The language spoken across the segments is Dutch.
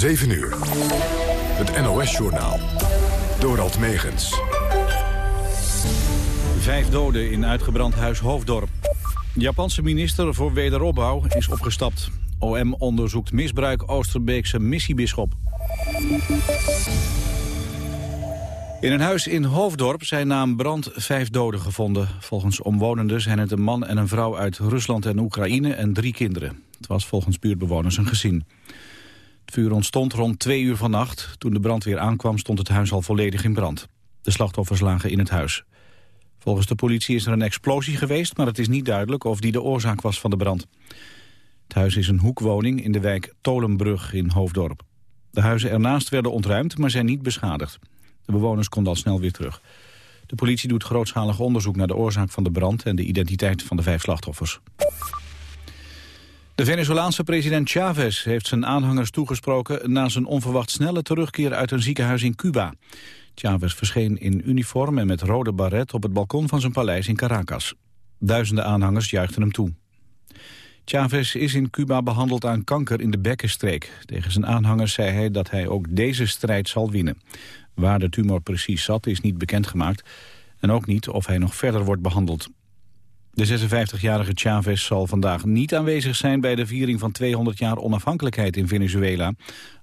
7 uur. Het NOS-journaal. Dorald Megens. Vijf doden in uitgebrand huis Hoofddorp. Japanse minister voor wederopbouw is opgestapt. OM onderzoekt misbruik Oosterbeekse missiebisschop. In een huis in Hoofddorp zijn na een brand vijf doden gevonden. Volgens omwonenden zijn het een man en een vrouw uit Rusland en Oekraïne en drie kinderen. Het was volgens buurtbewoners een gezin. Het vuur ontstond rond twee uur vannacht. Toen de brandweer aankwam stond het huis al volledig in brand. De slachtoffers lagen in het huis. Volgens de politie is er een explosie geweest, maar het is niet duidelijk of die de oorzaak was van de brand. Het huis is een hoekwoning in de wijk Tolenbrug in Hoofddorp. De huizen ernaast werden ontruimd, maar zijn niet beschadigd. De bewoners konden al snel weer terug. De politie doet grootschalig onderzoek naar de oorzaak van de brand... en de identiteit van de vijf slachtoffers. De Venezolaanse president Chavez heeft zijn aanhangers toegesproken... na zijn onverwacht snelle terugkeer uit een ziekenhuis in Cuba. Chavez verscheen in uniform en met rode baret... op het balkon van zijn paleis in Caracas. Duizenden aanhangers juichten hem toe. Chavez is in Cuba behandeld aan kanker in de bekkenstreek. Tegen zijn aanhangers zei hij dat hij ook deze strijd zal winnen. Waar de tumor precies zat is niet bekendgemaakt... en ook niet of hij nog verder wordt behandeld. De 56-jarige Chavez zal vandaag niet aanwezig zijn... bij de viering van 200 jaar onafhankelijkheid in Venezuela.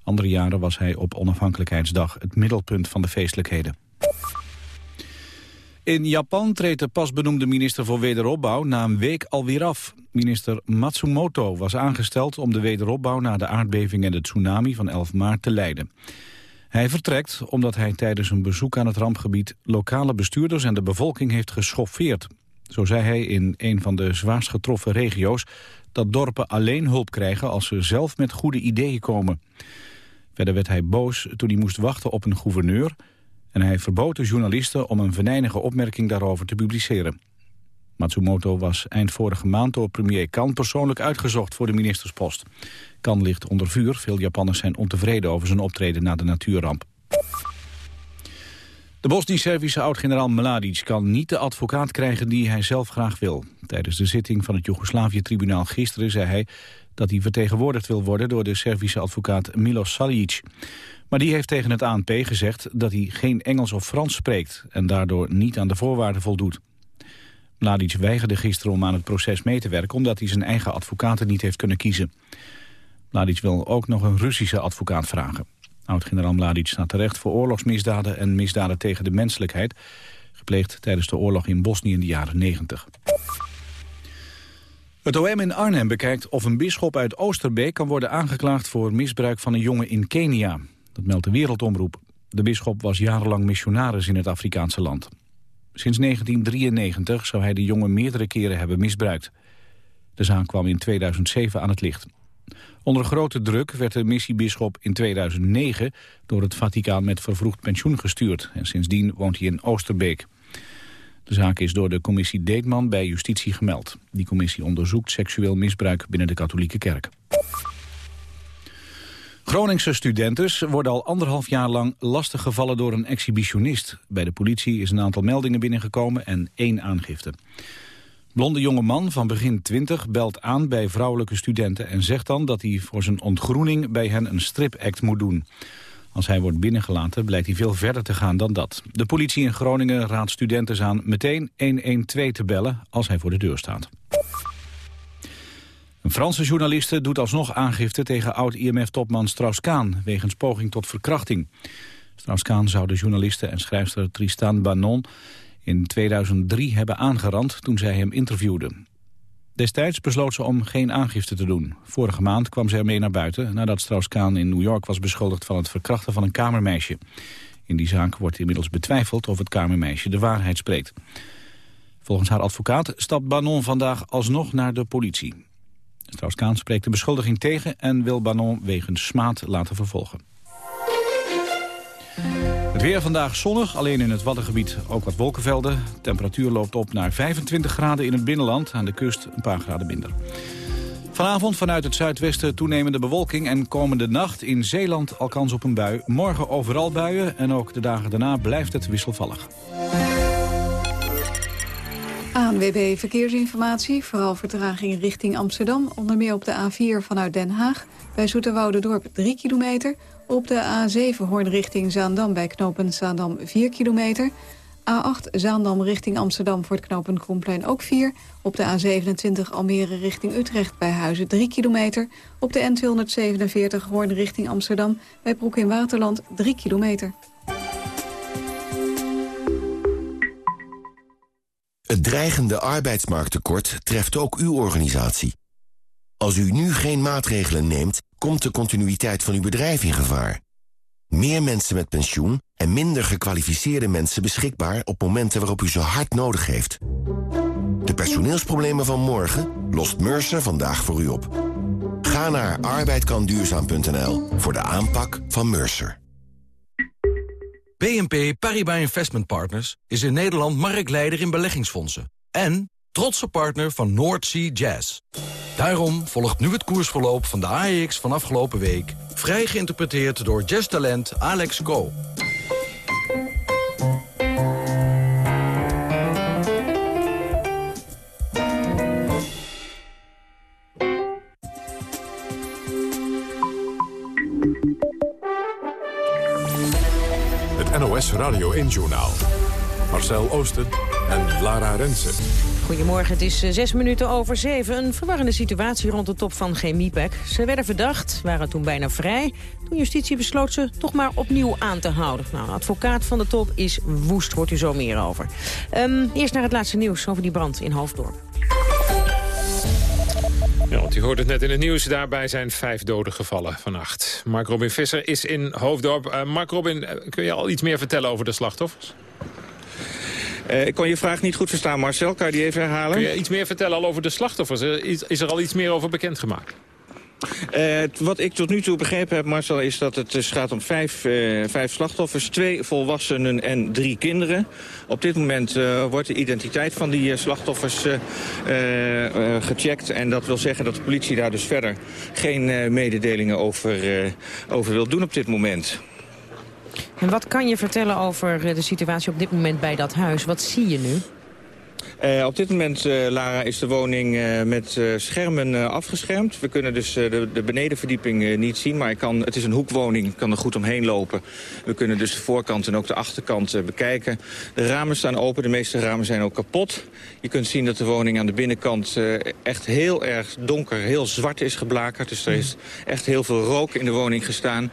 Andere jaren was hij op onafhankelijkheidsdag... het middelpunt van de feestelijkheden. In Japan treedt de pas benoemde minister voor wederopbouw na een week alweer af. Minister Matsumoto was aangesteld om de wederopbouw na de aardbeving en de tsunami van 11 maart te leiden. Hij vertrekt omdat hij tijdens een bezoek aan het rampgebied lokale bestuurders en de bevolking heeft geschoffeerd. Zo zei hij in een van de zwaarst getroffen regio's dat dorpen alleen hulp krijgen als ze zelf met goede ideeën komen. Verder werd hij boos toen hij moest wachten op een gouverneur en hij verbood de journalisten om een venijnige opmerking daarover te publiceren. Matsumoto was eind vorige maand door premier Kan persoonlijk uitgezocht voor de ministerspost. Kan ligt onder vuur. Veel Japanners zijn ontevreden over zijn optreden na de natuurramp. De Bosnisch-Servische oud-generaal Mladic kan niet de advocaat krijgen die hij zelf graag wil. Tijdens de zitting van het Joegoslavië-tribunaal gisteren zei hij dat hij vertegenwoordigd wil worden door de Servische advocaat Milos Salic. Maar die heeft tegen het ANP gezegd dat hij geen Engels of Frans spreekt en daardoor niet aan de voorwaarden voldoet. Mladic weigerde gisteren om aan het proces mee te werken omdat hij zijn eigen advocaten niet heeft kunnen kiezen. Mladic wil ook nog een Russische advocaat vragen. Oud-generaal Mladic staat terecht voor oorlogsmisdaden en misdaden tegen de menselijkheid, gepleegd tijdens de oorlog in Bosnië in de jaren 90. Het OM in Arnhem bekijkt of een bisschop uit Oosterbeek kan worden aangeklaagd voor misbruik van een jongen in Kenia. Dat meldt de Wereldomroep. De bisschop was jarenlang missionaris in het Afrikaanse land. Sinds 1993 zou hij de jongen meerdere keren hebben misbruikt. De zaak kwam in 2007 aan het licht. Onder grote druk werd de missiebisschop in 2009 door het Vaticaan met vervroegd pensioen gestuurd. En sindsdien woont hij in Oosterbeek. De zaak is door de commissie Deetman bij justitie gemeld. Die commissie onderzoekt seksueel misbruik binnen de katholieke kerk. Groningse studenten worden al anderhalf jaar lang lastiggevallen door een exhibitionist. Bij de politie is een aantal meldingen binnengekomen en één aangifte. Blonde jonge man van begin 20 belt aan bij vrouwelijke studenten... en zegt dan dat hij voor zijn ontgroening bij hen een stripact moet doen. Als hij wordt binnengelaten blijkt hij veel verder te gaan dan dat. De politie in Groningen raadt studenten aan meteen 112 te bellen als hij voor de deur staat. Een Franse journaliste doet alsnog aangifte tegen oud-IMF-topman Strauss-Kaan... wegens poging tot verkrachting. Strauss-Kaan zou de journaliste en schrijfster Tristan Banon in 2003 hebben aangerand toen zij hem interviewde. Destijds besloot ze om geen aangifte te doen. Vorige maand kwam ze ermee naar buiten nadat Strauss-Kaan in New York was beschuldigd van het verkrachten van een kamermeisje. In die zaak wordt inmiddels betwijfeld of het kamermeisje de waarheid spreekt. Volgens haar advocaat stapt Banon vandaag alsnog naar de politie. Strauss-Kaan spreekt de beschuldiging tegen en wil Banon wegens smaad laten vervolgen. Het weer vandaag zonnig, alleen in het Waddengebied ook wat wolkenvelden. De temperatuur loopt op naar 25 graden in het binnenland, aan de kust een paar graden minder. Vanavond vanuit het zuidwesten toenemende bewolking en komende nacht in Zeeland al kans op een bui. Morgen overal buien en ook de dagen daarna blijft het wisselvallig. ANWB Verkeersinformatie, vooral vertraging richting Amsterdam. Onder meer op de A4 vanuit Den Haag. Bij Dorp 3 kilometer. Op de A7 Hoorn richting Zaandam bij knopen Zaandam 4 kilometer. A8 Zaandam richting Amsterdam voor het knooppunt Kromplein ook 4. Op de A27 Almere richting Utrecht bij Huizen 3 kilometer. Op de N247 Hoorn richting Amsterdam bij Broek in Waterland 3 kilometer. Het dreigende arbeidsmarkttekort treft ook uw organisatie. Als u nu geen maatregelen neemt, komt de continuïteit van uw bedrijf in gevaar. Meer mensen met pensioen en minder gekwalificeerde mensen beschikbaar op momenten waarop u ze hard nodig heeft. De personeelsproblemen van morgen lost Mercer vandaag voor u op. Ga naar arbeidkanduurzaam.nl voor de aanpak van Mercer. BNP Paribas Investment Partners is in Nederland marktleider in beleggingsfondsen. En trotse partner van North Sea Jazz. Daarom volgt nu het koersverloop van de AEX van afgelopen week... vrij geïnterpreteerd door jazztalent Alex Go. Het NOS Radio 1-journaal. Marcel Oosten en Lara Rensen. Goedemorgen, het is eh, zes minuten over zeven. Een verwarrende situatie rond de top van Chemiepec. Ze werden verdacht, waren toen bijna vrij. Toen justitie besloot ze toch maar opnieuw aan te houden. Nou, advocaat van de top is woest, hoort u zo meer over. Ehm, eerst naar het laatste nieuws over die brand in Hoofddorp. Ja, want u hoort het net in het nieuws. Daarbij zijn vijf doden gevallen vannacht. Mark Robin Visser is in Hoofddorp. Uh, Mark Robin, eh, kun je al iets meer vertellen over de slachtoffers? Uh, ik kon je vraag niet goed verstaan, Marcel. Kan je die even herhalen? Kun je iets meer vertellen al over de slachtoffers? Is, is er al iets meer over bekendgemaakt? Uh, wat ik tot nu toe begrepen heb, Marcel, is dat het dus gaat om vijf, uh, vijf slachtoffers. Twee volwassenen en drie kinderen. Op dit moment uh, wordt de identiteit van die slachtoffers gecheckt. En dat wil zeggen dat de politie daar dus verder geen mededelingen over, over wil doen op dit moment. En wat kan je vertellen over de situatie op dit moment bij dat huis? Wat zie je nu? Uh, op dit moment, uh, Lara, is de woning uh, met schermen afgeschermd. We kunnen dus de, de, benedenverdieping niet zien, maar ik kan, het is een hoekwoning. Ik kan er goed omheen lopen. We kunnen dus de voorkant en ook de achterkant bekijken. De ramen staan open, de meeste ramen zijn ook kapot. Je kunt zien dat de woning aan de binnenkant echt heel erg donker, heel zwart is geblakerd. Dus er is echt heel veel rook in de woning gestaan.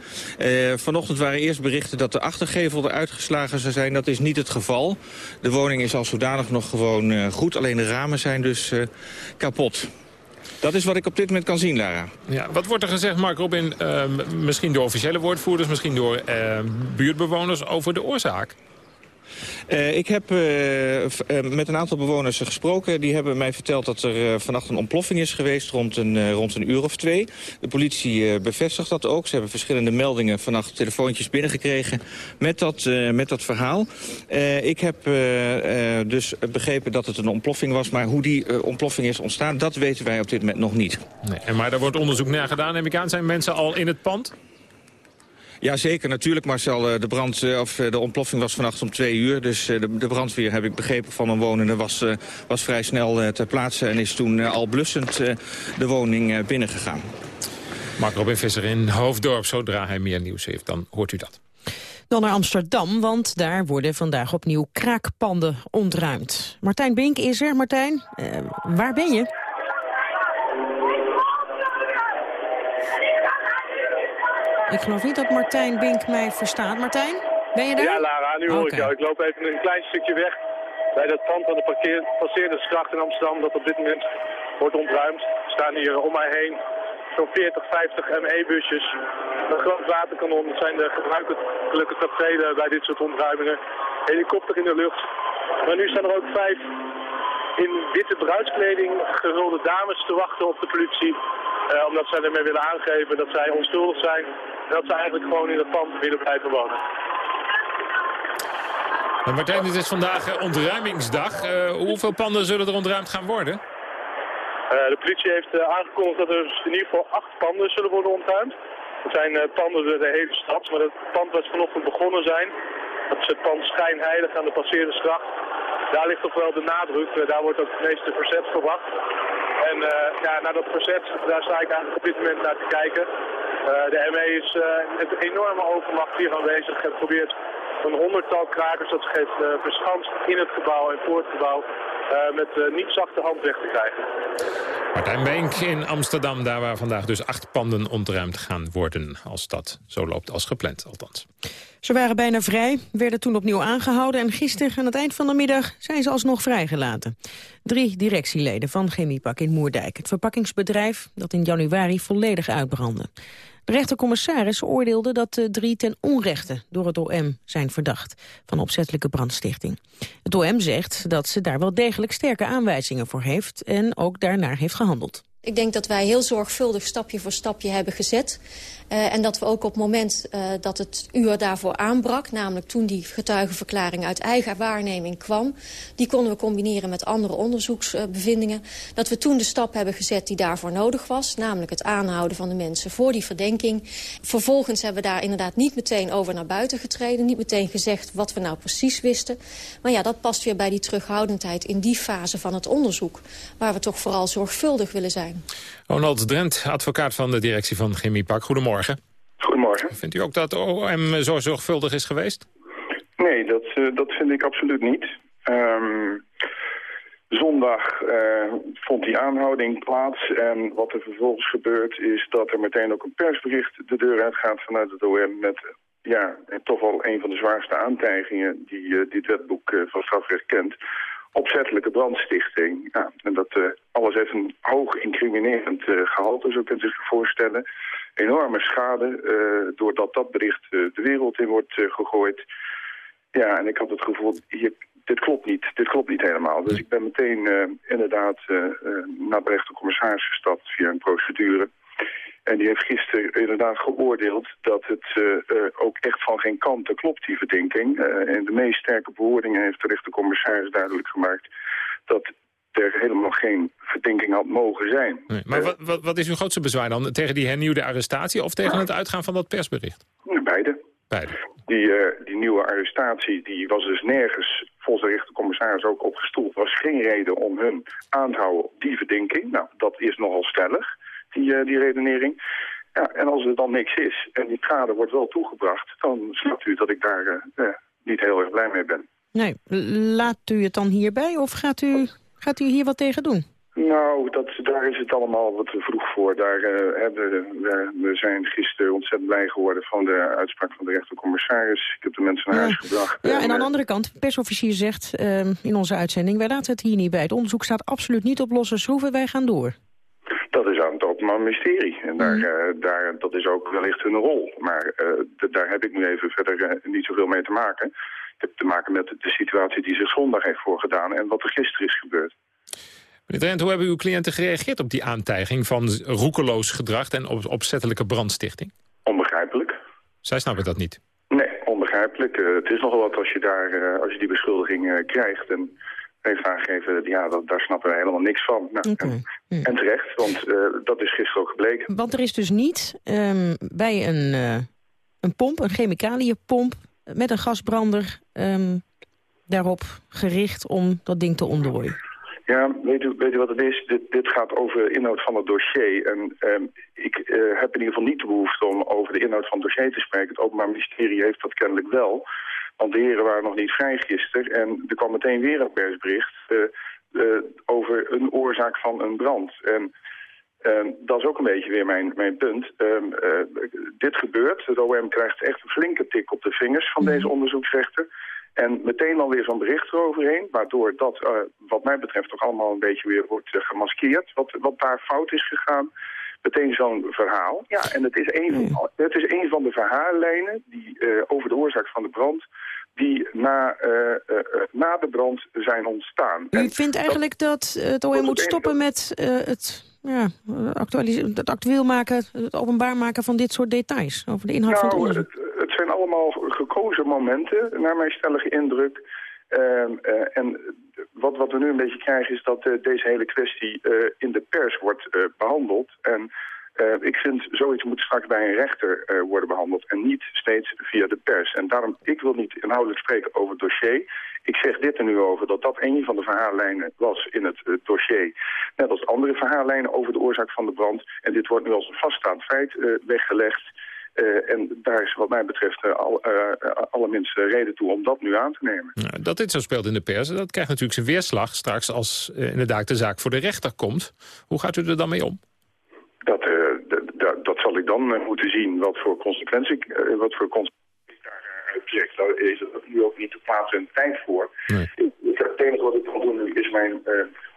vanochtend waren eerst berichten dat de achtergevel eruit geslagen zou zijn. Dat is niet het geval. De woning is al zodanig nog gewoon uh, goed. Alleen de ramen zijn dus uh, kapot. Dat is wat ik op dit moment kan zien, Lara. Ja, wat wordt er gezegd, Mark Robin, uh, misschien door officiële woordvoerders... misschien door buurtbewoners over de oorzaak? Uh, ik heb uh, met een aantal bewoners gesproken. Die hebben mij verteld dat er vannacht een ontploffing is geweest rond een, rond een uur of twee. De politie bevestigt dat ook. Ze hebben verschillende meldingen vannacht telefoontjes binnengekregen met dat, met dat verhaal. ik heb dus begrepen dat het een ontploffing was. Maar hoe die ontploffing is ontstaan, dat weten wij op dit moment nog niet. Nee, maar daar wordt onderzoek naar gedaan, neem ik aan. Zijn mensen al in het pand? Ja, zeker. Natuurlijk, Marcel. Eh, de, brand, eh, of eh, de ontploffing was vannacht om twee uur. Dus de, de brandweer, heb ik begrepen van een wonende, was, was vrij snel ter plaatse... en is toen al blussend de woning binnengegaan. Mark Robin Visser in Hoofddorp. Zodra hij meer nieuws heeft, dan hoort u dat. Dan naar Amsterdam, want daar worden vandaag opnieuw kraakpanden ontruimd. Martijn Bink is er. Martijn, waar ben je? Ik geloof niet dat Martijn Bink mij verstaat. Martijn, ben je daar? Ja, Lara, nu hoor ik jou. Ik loop even een klein stukje weg bij dat pand van de parkeer, passeerdersgracht in Amsterdam... dat op dit moment wordt ontruimd. Er staan hier om mij heen zo'n 40, 50 ME-busjes. Een groot waterkanon, dat zijn de gebruikelijke tafereelen bij dit soort ontruimingen. Helikopter in de lucht. Maar nu staan er ook vijf in witte bruidskleding gehulde dames te wachten op de politie. Uh, omdat zij ermee willen aangeven dat zij onschuldig zijn. En dat ze eigenlijk gewoon in het pand willen blijven wonen. En Martijn, dit is vandaag uh, ontruimingsdag. Uh, hoeveel panden zullen er ontruimd gaan worden? de politie heeft aangekondigd dat er in ieder geval acht panden zullen worden ontruimd. Het zijn panden door de hele stad, maar het pand waar vanochtend begonnen zijn... dat is het pand Schijnheilig aan de Passeerdersgracht daar ligt toch wel de nadruk. Eh, daar wordt ook het meeste verzet verwacht. En uh, ja, naar dat verzet, daar sta ik eigenlijk op dit moment naar te kijken. de ME is met enorme overmacht hier aanwezig en probeert een honderdtal krakers dat geeft verschanst in het gebouw en voor het gebouw met niet zachte hand weg te krijgen. Martijn Beenk in Amsterdam, daar waar vandaag dus acht panden ontruimd gaan worden. Als dat zo loopt als gepland, althans. Ze waren bijna vrij, werden toen opnieuw aangehouden... en gisteren aan het eind van de middag zijn ze alsnog vrijgelaten. Drie directieleden van Chemiepak in Moerdijk. Het verpakkingsbedrijf dat in januari volledig uitbrandde. De rechtercommissaris oordeelde dat de drie ten onrechte door het OM zijn verdacht van opzettelijke brandstichting. Het OM zegt dat ze daar wel degelijk sterke aanwijzingen voor heeft en ook daarnaar heeft gehandeld. Ik denk dat wij heel zorgvuldig stapje voor stapje hebben gezet. Uh, en dat we ook op het moment uh, dat het uur daarvoor aanbrak... namelijk toen die getuigenverklaring uit eigen waarneming kwam... die konden we combineren met andere onderzoeksbevindingen... dat we toen de stap hebben gezet die daarvoor nodig was... namelijk het aanhouden van de mensen voor die verdenking. Vervolgens hebben we daar inderdaad niet meteen over naar buiten getreden... niet meteen gezegd wat we nou precies wisten. Maar ja, dat past weer bij die terughoudendheid in die fase van het onderzoek... waar we toch vooral zorgvuldig willen zijn. Ronald Drent, advocaat van de directie van Chemiepak. Goedemorgen. Goedemorgen. Vindt u ook dat de OM zo zorgvuldig is geweest? Nee, dat, uh, dat vind ik absoluut niet. Um, zondag uh, vond die aanhouding plaats en wat er vervolgens gebeurt is dat er meteen ook een persbericht de deur uitgaat vanuit het OM met ja, toch wel een van de zwaarste aantijgingen die uh, dit wetboek van strafrecht kent opzettelijke brandstichting. Ja, en dat uh, alles heeft een hoog incriminerend uh, gehalte, zo kunt u zich voorstellen. Enorme schade, uh, doordat dat bericht de wereld in wordt gegooid. Ja, en ik had het gevoel, hier, dit klopt niet, dit klopt niet helemaal. Dus ik ben meteen inderdaad naar de rechtercommissaris gestapt via een procedure. En die heeft gisteren inderdaad geoordeeld dat het uh, uh, ook echt van geen kanten klopt, die verdenking. Uh, in de meest sterke bewoordingen heeft de rechtercommissaris duidelijk gemaakt dat er helemaal geen verdenking had mogen zijn. Nee, maar wat, wat, wat, is uw grootste bezwaar dan? Tegen die hernieuwde arrestatie of tegen het uitgaan van dat persbericht? Beide. Beide. Die, die nieuwe arrestatie die was dus nergens, volgens de rechtercommissaris ook opgestoeld. Er was geen reden om hun aan te houden op die verdenking. Nou, dat is nogal stellig die, uh, die redenering. Ja, en als er dan niks is en die schade wordt wel toegebracht... dan snapt u dat ik daar uh, niet heel erg blij mee ben. Nee, laat u het dan hierbij of gaat u, gaat u hier wat tegen doen? Nou, dat, daar is het allemaal wat te vroeg voor. Daar, uh, hebben we, we zijn gisteren ontzettend blij geworden van de uitspraak van de rechtercommissaris. Ik heb de mensen naar ja. huis gebracht. Ja, en aan de andere kant, de persofficier zegt uh, in onze uitzending... wij laten het hier niet bij. Het onderzoek staat absoluut niet op losse schroeven, wij gaan door. Het Openbaar Ministerie. En daar, uh, daar, dat is ook wellicht hun rol. Maar uh, daar heb ik nu even verder uh, niet zoveel mee te maken. Ik heb te maken met de situatie die zich zondag heeft voorgedaan... en wat er gisteren is gebeurd. Meneer Drent, hoe hebben uw cliënten gereageerd op die aantijging... van roekeloos gedrag en op, opzettelijke brandstichting? Onbegrijpelijk. Zij snappen dat niet? Nee, onbegrijpelijk. het is nogal wat als je, daar, als je die beschuldiging krijgt... En, heeft aangegeven, ja, dat, daar snappen we helemaal niks van. Nou, okay. en, terecht, want uh, dat is gisteren ook gebleken. Want er is dus niet um, bij een, uh, een pomp, een chemicaliënpomp... met een gasbrander um, daarop gericht om dat ding te ontdooien. Ja, weet u, weet u wat het is? Dit, dit gaat over de inhoud van het dossier. En um, ik uh, heb in ieder geval niet de behoefte om over de inhoud van het dossier te spreken. Het Openbaar Ministerie heeft dat kennelijk wel... Want de heren waren nog niet vrij gisteren en er kwam meteen weer een persbericht uh, uh, over een oorzaak van een brand. En uh, dat is ook een beetje weer mijn, mijn punt. dit gebeurt, het OM krijgt echt een flinke tik op de vingers van deze onderzoeksrechter. En meteen dan weer zo'n bericht eroverheen, waardoor dat wat mij betreft toch allemaal een beetje weer wordt gemaskeerd. Wat, wat daar fout is gegaan meteen zo'n verhaal. Ja, en het is een, van, het is een van de verhaallijnen die, uh, over de oorzaak van de brand die na, uh, uh, na de brand zijn ontstaan. U en vindt eigenlijk dat, dat het OM moet stoppen met het, ja, het actueel maken, het openbaar maken van dit soort details over de inhoud nou, van het onderzoek? Het, het zijn allemaal gekozen momenten, naar mijn stellige indruk. Uh, en wat, wat we nu een beetje krijgen is dat uh, deze hele kwestie uh, in de pers wordt behandeld. En ik vind zoiets moet straks bij een rechter worden behandeld en niet steeds via de pers. En daarom, ik wil niet inhoudelijk spreken over het dossier. Ik zeg dit er nu over dat dat een van de verhaallijnen was in het dossier. Net als andere verhaallijnen over de oorzaak van de brand. En dit wordt nu als een vaststaand feit weggelegd. Uh, en daar is wat mij betreft uh, al, uh, allerminst reden toe om dat nu aan te nemen. Nou, dat dit zo speelt in de pers, dat krijgt natuurlijk zijn weerslag straks als inderdaad de zaak voor de rechter komt. Hoe gaat u er dan mee om? Dat, dat zal ik dan moeten zien wat voor consequenties, wat voor consequenties daaruit trekt. Daar is het nu ook niet de plaats en tijd voor. Nee. Het enige wat ik kan doen is mijn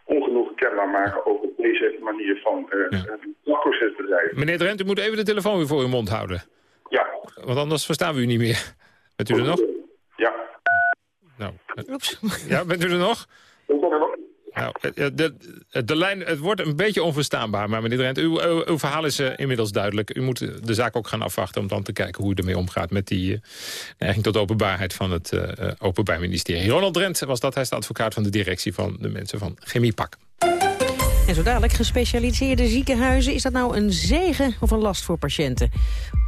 ongenoegen kenbaar maken over deze manier van uh, ja. procesbedrijven. Meneer Drent, u moet even de telefoon weer voor uw mond houden. Ja. Want anders verstaan we u niet meer. Bent u er nog? Ja. Nou, Oeps. Ja, bent u er nog? Ik ben er nog. Nou, de, de, lijn, het wordt een beetje onverstaanbaar, maar meneer Drent, uw, uw, verhaal is inmiddels duidelijk. U moet de zaak ook gaan afwachten om dan te kijken hoe u ermee omgaat met die uh, neiging tot openbaarheid van het Openbaar Ministerie. Ronald Drent was dat, hij is de advocaat van de directie van de mensen van Chemiepak. En zo dadelijk gespecialiseerde ziekenhuizen. Is dat nou een zegen of een last voor patiënten?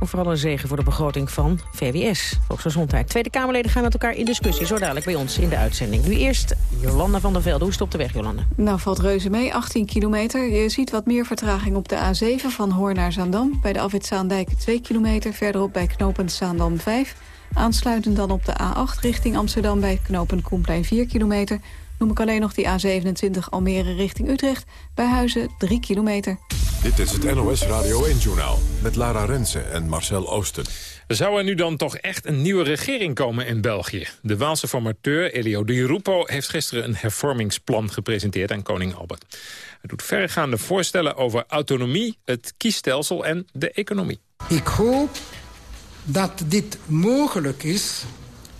Of vooral een zegen voor de begroting van VWS, Volksgezondheid. Tweede Kamerleden gaan met elkaar in discussie. Zo dadelijk bij ons in de uitzending. Nu eerst Jolanda van der Velde. Hoe stopt de weg, Jolanda? Nou, valt reuze mee. 18 kilometer. Je ziet wat meer vertraging op de A7 van Hoorn naar Zaandam. Bij de afwit Zaandijk 2 kilometer. Verderop bij knooppunt Zaandam 5. Aansluitend dan op de A8 richting Amsterdam bij knooppunt Koenplein 4 kilometer. Noem ik alleen nog die A27 Almere richting Utrecht. Bij Huizen 3 kilometer. Dit is het NOS Radio 1-journaal met Lara Rensen en Marcel Oosten. Zou er nu dan toch echt een nieuwe regering komen in België? De Waalse formateur Elio Di Rupo heeft gisteren een hervormingsplan gepresenteerd aan koning Albert. Hij doet verregaande voorstellen over autonomie, het kiesstelsel en de economie. Ik hoop dat dit mogelijk is,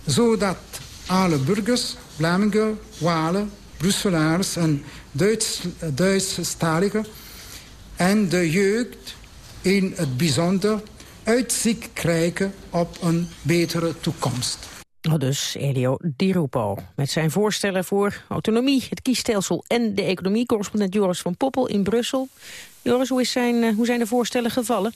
zodat alle burgers Vlamingen, Walen, Brusselaars en Duits, Duitsstaligen... en de jeugd in het bijzonder uitzicht krijgen op een betere toekomst. Oh, dus Elio Di Rupo met zijn voorstellen voor autonomie, het kiesstelsel en de economie. Correspondent Joris van Poppel in Brussel. Joris, hoe, is zijn, eh, hoe zijn de voorstellen gevallen?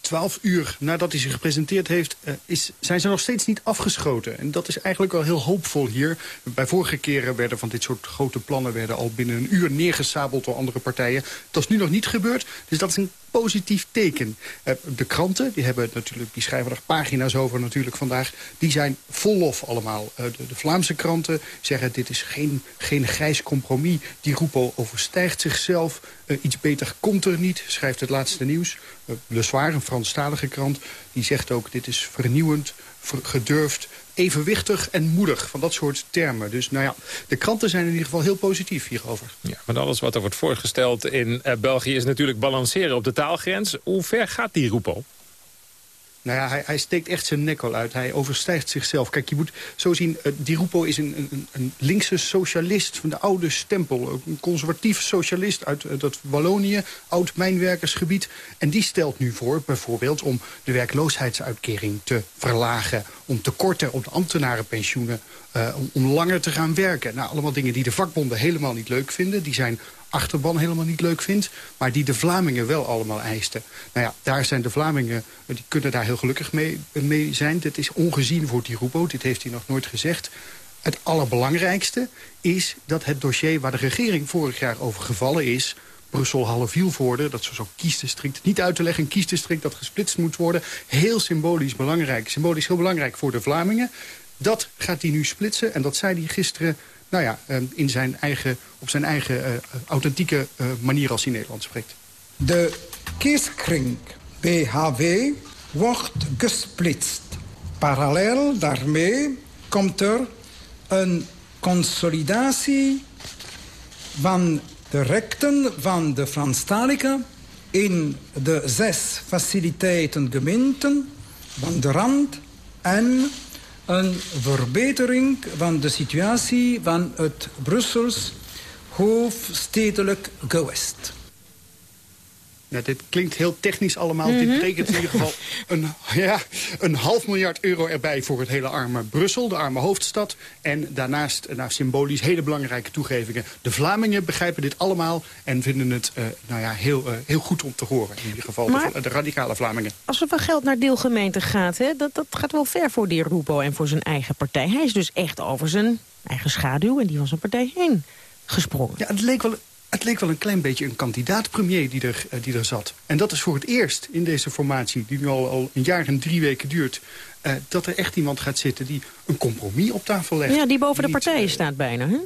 Twaalf uur nadat hij zich gepresenteerd heeft, uh, is, zijn ze nog steeds niet afgeschoten. En dat is eigenlijk wel heel hoopvol hier. Bij vorige keren werden van dit soort grote plannen werden al binnen een uur neergesabeld door andere partijen. Dat is nu nog niet gebeurd, dus dat is een positief teken. Uh, de kranten, die, hebben natuurlijk, die schrijven er pagina's over natuurlijk vandaag. Die zijn vol lof allemaal. Uh, de, de, Vlaamse kranten zeggen dit is geen, geen grijs compromis. Die Rupo overstijgt zichzelf. Uh, iets beter komt er niet, schrijft het laatste nieuws. Le Soir, een Franstalige krant, die zegt ook... dit is vernieuwend, gedurfd, evenwichtig en moedig. Van dat soort termen. Dus nou ja, de kranten zijn in ieder geval heel positief hierover. Ja, maar alles wat er wordt voorgesteld in uh, België... is natuurlijk balanceren op de taalgrens. Hoe ver gaat die roep op? Nou ja, hij, hij, steekt echt zijn nek al uit. Hij overstijgt zichzelf. Kijk, je moet zo zien, uh, Di Rupo is een, een, een, linkse socialist van de oude stempel. Een conservatief socialist uit uh, dat Wallonië, oud mijnwerkersgebied. En die stelt nu voor, bijvoorbeeld, om de werkloosheidsuitkering te verlagen. Om te korten op de ambtenarenpensioenen. Uh, om, om langer te gaan werken. Nou, allemaal dingen die de vakbonden helemaal niet leuk vinden. Die zijn achterban helemaal niet leuk vindt... maar die de Vlamingen wel allemaal eisten. Nou ja, daar zijn de Vlamingen, die kunnen daar heel gelukkig mee, mee zijn. Dit is ongezien voor die Rupo, dit heeft hij nog nooit gezegd. Het allerbelangrijkste is dat het dossier waar de regering vorig jaar over gevallen is... Brussel Halle Vielvoorde, dat is zo'n kiesdistrict, niet uit te leggen, een kiesdistrict dat gesplitst moet worden. Heel symbolisch belangrijk, symbolisch heel belangrijk voor de Vlamingen. Dat gaat hij nu splitsen en dat zei hij gisteren nou ja, ehm, in zijn eigen, op zijn eigen uh, authentieke uh, manier als hij Nederlands spreekt. De kieskring BHW wordt gesplitst. Parallel daarmee komt er een consolidatie van de rechten van de Franstaligen in de zes faciliteiten gemeenten van de rand en een verbetering van de situatie van het Brussels hoofdstedelijk gewest. Nou, dit klinkt heel technisch allemaal. Dit Mhm. betekent in ieder geval een, ja, een half miljard euro erbij voor het hele arme Brussel, de arme hoofdstad. En daarnaast nou, symbolisch hele belangrijke toegevingen. De Vlamingen begrijpen dit allemaal en vinden het eh, nou ja, heel, eh, heel goed om te horen. In ieder geval Maar- de, de radicale Vlamingen. Als er van geld naar deelgemeenten gaat, hè, dat, dat gaat wel ver voor de heer Rupo en voor zijn eigen partij. Hij is dus echt over zijn eigen schaduw en die van zijn partij heen gesprongen. Ja, het leek wel, het leek wel een klein beetje een kandidaat-premier die er, eh, die er zat. En dat is voor het eerst in deze formatie, die nu al, al een jaar en drie weken duurt... eh, dat er echt iemand gaat zitten die een compromis op tafel legt. Ja, die boven de partijen eh, staat bijna, hè?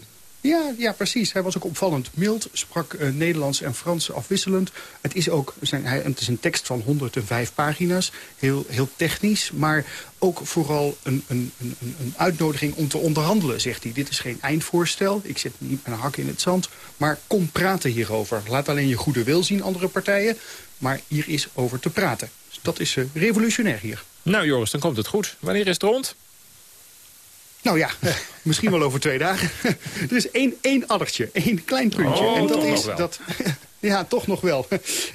Ja, ja, precies. Hij was ook opvallend mild, sprak eh, Nederlands en Frans afwisselend. Het is ook zijn, hij, het is een tekst van 105 pagina's, heel, heel technisch... maar ook vooral een, een, een, een uitnodiging om te onderhandelen, zegt hij. Dit is geen eindvoorstel, ik zet niet mijn hak in het zand... maar kom praten hierover. Laat alleen je goede wil zien, andere partijen... maar hier is over te praten. Dat is eh, revolutionair hier. Nou Joris, dan komt het goed. Wanneer is het rond? Nou ja, misschien wel over twee dagen. er is één, één addertje, één klein puntje. Oh, en dat is dat. Ja, toch nog wel.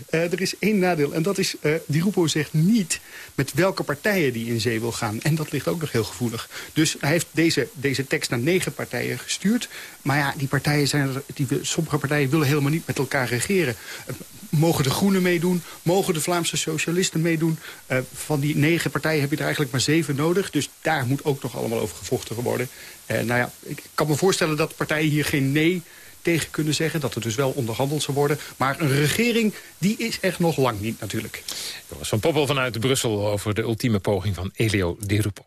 Eh, er is één nadeel. En dat is, eh Di Rupo zegt niet met welke partijen die in zee wil gaan. En dat ligt ook nog heel gevoelig. Dus hij heeft deze, deze tekst naar negen partijen gestuurd. Maar ja, die partijen zijn er, die, sommige partijen willen helemaal niet met elkaar regeren. Mogen de Groenen meedoen? Mogen de Vlaamse socialisten meedoen? Eh, van die negen partijen heb je er eigenlijk maar zeven nodig. Dus daar moet ook nog allemaal over gevochten worden. Eh, nou ja, ik kan me voorstellen dat partijen hier geen nee tegen kunnen zeggen. Dat er dus wel onderhandeld zal worden. Maar een regering, die is echt nog lang niet natuurlijk. Joris van Poppel vanuit Brussel over de ultieme poging van Elio Di Rupo.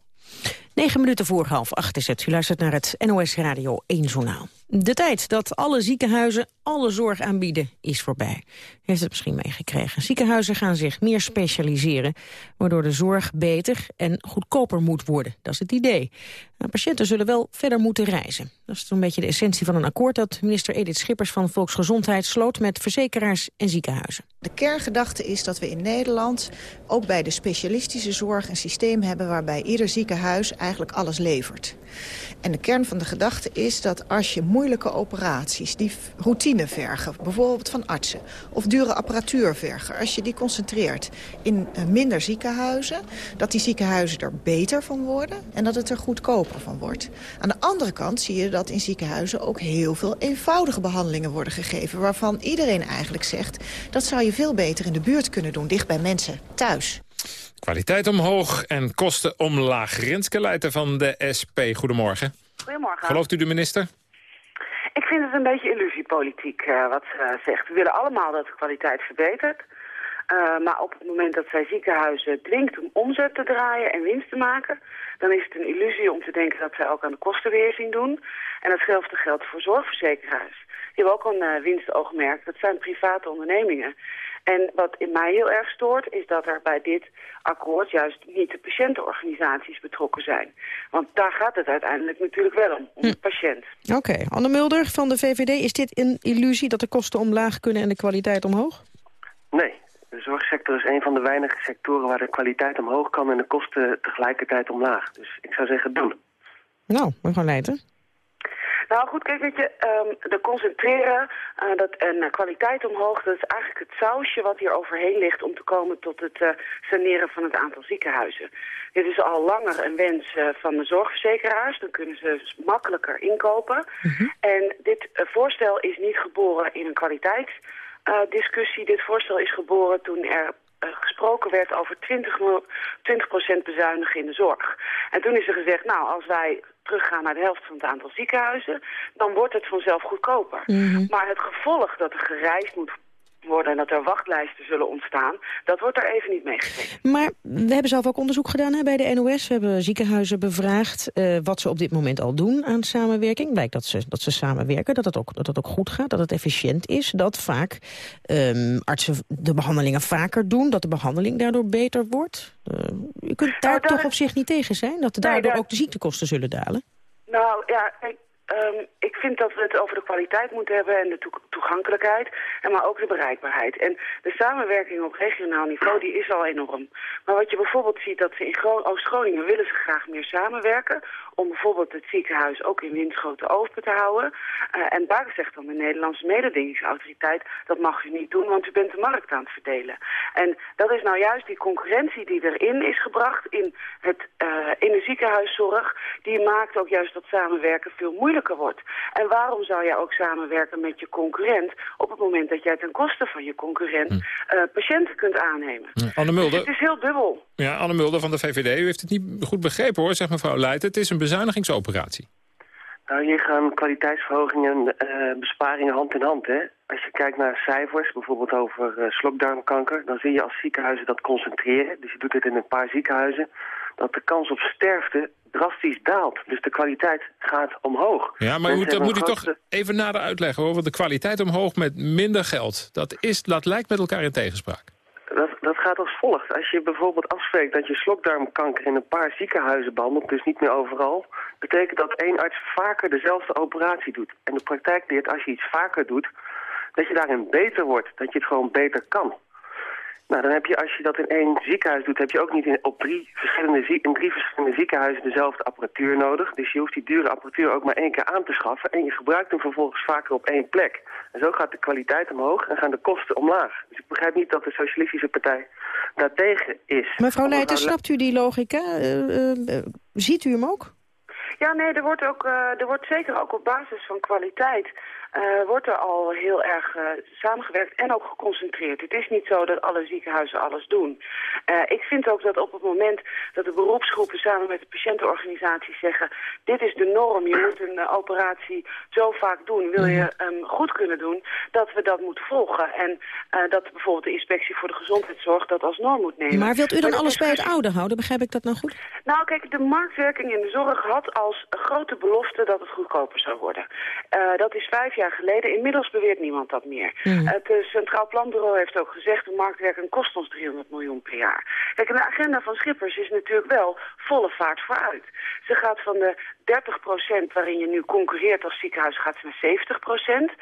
Negen minuten voor half acht is het. U luistert naar het NOS Radio 1 Journaal. De tijd dat alle ziekenhuizen alle zorg aanbieden is voorbij. Heeft het misschien meegekregen. Ziekenhuizen gaan zich meer specialiseren... waardoor de zorg beter en goedkoper moet worden. Dat is het idee. Nou, patiënten zullen wel verder moeten reizen. Dat is een beetje de essentie van een akkoord... dat minister Edith Schippers van Volksgezondheid sloot... met verzekeraars en ziekenhuizen. De kerngedachte is dat we in Nederland ook bij de specialistische zorg een systeem hebben waarbij ieder ziekenhuis eigenlijk alles levert. En de kern van de gedachte is dat als je moeilijke operaties die routine vergen, bijvoorbeeld van artsen, of dure apparatuur vergen, als je die concentreert in eh, minder ziekenhuizen, dat die ziekenhuizen er beter van worden en dat het er goedkoper van wordt. Aan de andere kant zie je dat in ziekenhuizen ook heel veel eenvoudige behandelingen worden gegeven, waarvan iedereen eigenlijk zegt, dat zou je veel beter in de buurt kunnen doen, dicht bij mensen, thuis. Kwaliteit omhoog en kosten omlaag. Renske Leijten van de SP, goedemorgen. Goedemorgen. Gelooft u de minister? Ik vind het een beetje illusiepolitiek eh, wat ze zegt. We willen allemaal dat de kwaliteit verbetert. Eh, maar op het moment dat zij ziekenhuizen dwingt om omzet te draaien en winst te maken... dan is het een illusie om te denken dat zij ook aan de kostenweerzien doen. En datzelfde geldt voor zorgverzekeraars. Die hebben ook een uh, winstoogmerk. Dat zijn private ondernemingen. En wat in mij heel erg stoort is dat er bij dit akkoord juist niet de patiëntenorganisaties betrokken zijn. Want daar gaat het uiteindelijk natuurlijk wel om, om de patiënt. Oké, Anne Mulder van de VVD, is dit een illusie dat de kosten omlaag kunnen en de kwaliteit omhoog? Nee, de zorgsector is een van de weinige sectoren waar de kwaliteit omhoog kan en de kosten tegelijkertijd omlaag. Dus ik zou zeggen doen. Nou, mevrouw Leijten. Nou goed, kijk, weet je, um, de concentreren uh, dat, en uh, kwaliteit omhoog... dat is eigenlijk het sausje wat hier overheen ligt... om te komen tot het uh, saneren van het aantal ziekenhuizen. Dit is al langer een wens van de zorgverzekeraars. Dan kunnen ze makkelijker inkopen. -hmm. En dit voorstel is niet geboren in een kwaliteitsdiscussie. dit voorstel is geboren toen er gesproken werd over 20, 20% bezuinigen in de zorg. En toen is er gezegd, nou, als wij teruggaan naar de helft van het aantal ziekenhuizen, dan wordt het vanzelf goedkoper. Mm -hmm. Maar het gevolg dat er gereisd moet worden en dat er wachtlijsten zullen ontstaan, dat wordt er even niet meegekregen. Maar we hebben zelf ook onderzoek gedaan hè, bij de NOS. We hebben ziekenhuizen bevraagd uh, wat ze op dit moment al doen aan samenwerking. Blijkt dat ze, dat ze samenwerken, dat het, ook, dat het ook goed gaat, dat het efficiënt is. Dat vaak um, artsen de behandelingen vaker doen, dat de behandeling daardoor beter wordt. Uh, u kunt daar nou, toch op zich niet tegen zijn, dat daardoor nee, daar... ook de ziektekosten zullen dalen? Nou ja, ehm, ik vind dat we het over de kwaliteit moeten hebben en de toegankelijkheid, en maar ook de bereikbaarheid. En de samenwerking op regionaal niveau die is al enorm. Maar wat je bijvoorbeeld ziet, dat ze in Oost-Groningen willen ze graag meer samenwerken, om bijvoorbeeld het ziekenhuis ook in windschoten open te houden. Uh, en daar zegt dan de Nederlandse mededingingsautoriteit, dat mag u niet doen, want u bent de markt aan het verdelen. En dat is nou juist die concurrentie die erin is gebracht in, het, uh, in de ziekenhuiszorg, die maakt ook juist dat samenwerken veel moeilijker wordt. En waarom zou jij ook samenwerken met je concurrent op het moment dat jij ten koste van je concurrent uh, patiënten kunt aannemen? Anne Mulder. Dus het is heel dubbel. Ja, Anne Mulder van de VVD, u heeft het niet goed begrepen hoor, zegt mevrouw Leijten. Het is een bezuinigingsoperatie. Nou, hier gaan kwaliteitsverhogingen en uh, besparingen hand in hand. Hè? Als je kijkt naar cijfers, bijvoorbeeld over uh, slokdarmkanker... dan zie je als ziekenhuizen dat concentreren. Dus je doet het in een paar ziekenhuizen. Dat de kans op sterfte drastisch daalt. Dus de kwaliteit gaat omhoog. Ja, maar moet, dat moet u toch even nader uitleggen. Hoor, want de kwaliteit omhoog met minder geld... dat, is, dat lijkt met elkaar in tegenspraak. Dat, dat gaat als volgt. Als je bijvoorbeeld afspreekt dat je slokdarmkanker in een paar ziekenhuizen behandelt, dus niet meer overal, betekent dat één arts vaker dezelfde operatie doet. En de praktijk leert als je iets vaker doet, dat je daarin beter wordt, dat je het gewoon beter kan. Nou, dan heb je, als je dat in één ziekenhuis doet, heb je ook niet in, op drie in drie verschillende ziekenhuizen dezelfde apparatuur nodig. Dus je hoeft die dure apparatuur ook maar één keer aan te schaffen en je gebruikt hem vervolgens vaker op één plek. En zo gaat de kwaliteit omhoog en gaan de kosten omlaag. Dus ik begrijp niet dat de Socialistische Partij daartegen is. Mevrouw Leijten, snapt u die logica? Uh, uh, ziet u hem ook? Ja, nee, er wordt, ook, er wordt zeker ook op basis van kwaliteit uh, wordt er al heel erg uh, samengewerkt en ook geconcentreerd. Het is niet zo dat alle ziekenhuizen alles doen. Uh, ik vind ook dat op het moment dat de beroepsgroepen samen met de patiëntenorganisaties zeggen... dit is de norm, je moet een operatie zo vaak doen, wil je um, goed kunnen doen... dat we dat moeten volgen. En dat bijvoorbeeld de inspectie voor de gezondheidszorg dat als norm moet nemen. Maar wilt u dan alles bij het oude houden? Begrijp ik dat nou goed? Nou, kijk, de marktwerking in de zorg had als grote belofte dat het goedkoper zou worden. dat is vijf jaar geleden. Inmiddels beweert niemand dat meer. Mm. Het uh, Centraal Planbureau heeft ook gezegd... de marktwerking kost ons 300 miljoen per jaar. Kijk, en de agenda van Schippers is natuurlijk wel volle vaart vooruit. Ze gaat van de 30% waarin je nu concurreert als ziekenhuis gaat naar 70%.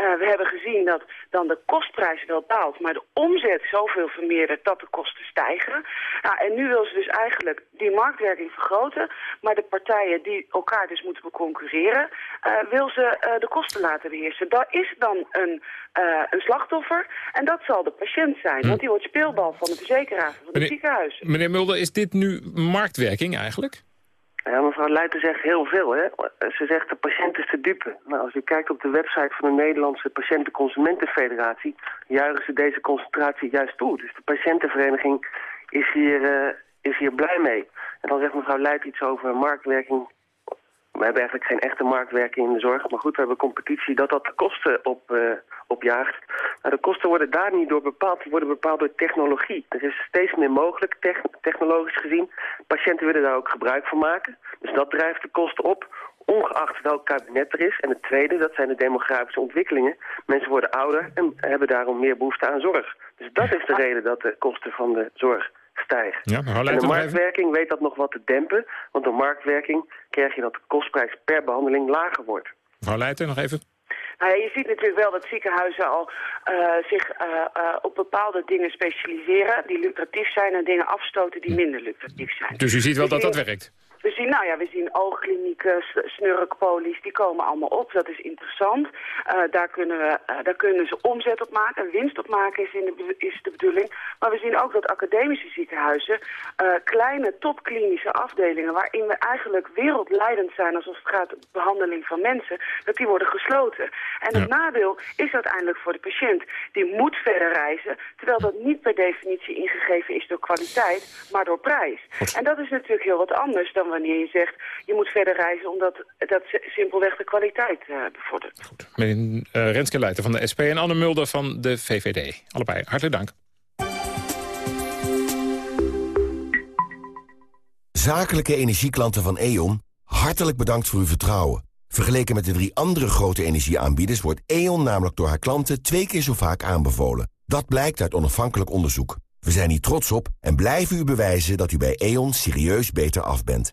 Uh, we hebben gezien dat dan de kostprijs wel daalt, maar de omzet zoveel vermeerdert dat de kosten stijgen. Nou, en nu wil ze dus eigenlijk die marktwerking vergroten, maar de partijen die elkaar dus moeten concurreren, uh, wil ze uh, de kosten laten beheersen. Daar is dan een, een slachtoffer en dat zal de patiënt zijn, hm. want die wordt speelbal van de verzekeraar van het ziekenhuis. Meneer Mulder, is dit nu marktwerking eigenlijk? Ja, mevrouw Leijten zegt heel veel. Hè? Ze zegt de patiënt is te dupe. Nou, als u kijkt op de website van de Nederlandse Patiëntenconsumentenfederatie... juichen ze deze concentratie juist toe. Dus de patiëntenvereniging is hier, uh, is hier blij mee. En dan zegt mevrouw Leijten iets over marktwerking we hebben eigenlijk geen echte marktwerking in de zorg. Maar goed, we hebben competitie dat dat de kosten op, uh, opjaagt. Nou, de kosten worden daar niet door bepaald. Die worden bepaald door technologie. Er is steeds meer mogelijk, technologisch gezien. Patiënten willen daar ook gebruik van maken. Dus dat drijft de kosten op, ongeacht welk kabinet er is. En het tweede, dat zijn de demografische ontwikkelingen. Mensen worden ouder en hebben daarom meer behoefte aan zorg. Dus dat is de reden dat de kosten van de zorg stijgt. Ja, en de marktwerking weet dat nog wat te dempen. Want door marktwerking krijg je dat de kostprijs per behandeling lager wordt. Mevrouw Leijten, nog even. Nou ja, je ziet natuurlijk wel dat ziekenhuizen al uh, zich uh, uh, op bepaalde dingen specialiseren die lucratief zijn en dingen afstoten die minder lucratief zijn. Dus u ziet wel dus dat dat werkt? We zien, nou ja, we zien oogklinieken, snurkpolies, die komen allemaal op. Dat is interessant. Uh, daar, kunnen we, uh, daar kunnen ze omzet op maken. Winst op maken is, in de, is de bedoeling. Maar we zien ook dat academische ziekenhuizen, uh, kleine topklinische afdelingen... waarin we eigenlijk wereldleidend zijn als het gaat om behandeling van mensen... dat die worden gesloten. En het nadeel is uiteindelijk voor de patiënt. Die moet verder reizen, terwijl dat niet per definitie ingegeven is door kwaliteit, maar door prijs. En dat is natuurlijk heel wat anders dan wanneer je zegt... je moet verder reizen omdat dat simpelweg de kwaliteit uh, bevordert. Goed. Meneer uh, Renske Leijten van de SP en Anne Mulder van de VVD. Allebei hartelijk dank. Zakelijke energieklanten van E.ON, hartelijk bedankt voor uw vertrouwen. Vergeleken met de drie andere grote energieaanbieders... wordt E.ON namelijk door haar klanten twee keer zo vaak aanbevolen. Dat blijkt uit onafhankelijk onderzoek. We zijn hier trots op en blijven u bewijzen dat u bij E.ON serieus beter af bent.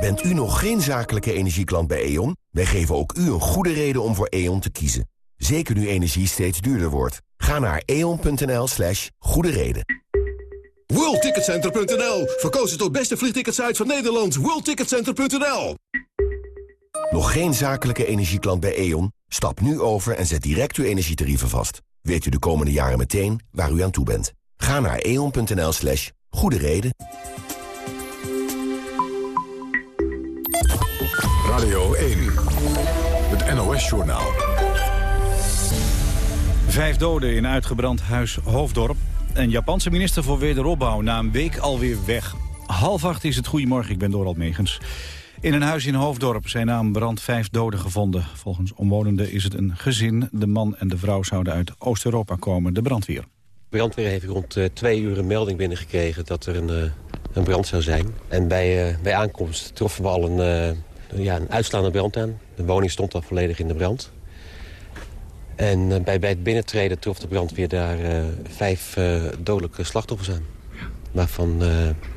Bent u nog geen zakelijke energieklant bij E.ON? Wij geven ook u een goede reden om voor E.ON te kiezen. Zeker nu energie steeds duurder wordt. Ga naar eon.nl slash goede reden. WorldTicketCenter.nl Verkozen tot beste vliegticketsite van Nederland. WorldTicketCenter.nl Nog geen zakelijke energieklant bij E.ON? Stap nu over en zet direct uw energietarieven vast. Weet u de komende jaren meteen waar u aan toe bent. Ga naar eon.nl slash goede reden. Radio 1, het NOS-journaal. Vijf doden in uitgebrand huis Hoofddorp. Een Japanse minister voor wederopbouw na een week alweer weg. Half acht is het goedemorgen, ik ben Dorald Megens. In een huis in Hoofddorp zijn na een brand vijf doden gevonden. Volgens omwonenden is het een gezin. De man en de vrouw zouden uit Oost-Europa komen, de brandweer. De brandweer heeft rond uh, twee uur een melding binnengekregen dat er een, uh, een brand zou zijn. En bij, uh, bij aankomst troffen we al een, ja, een uitslaande brand aan. De woning stond al volledig in de brand. En bij, bij het binnentreden trof de brandweer daar vijf dodelijke slachtoffers aan. Waarvan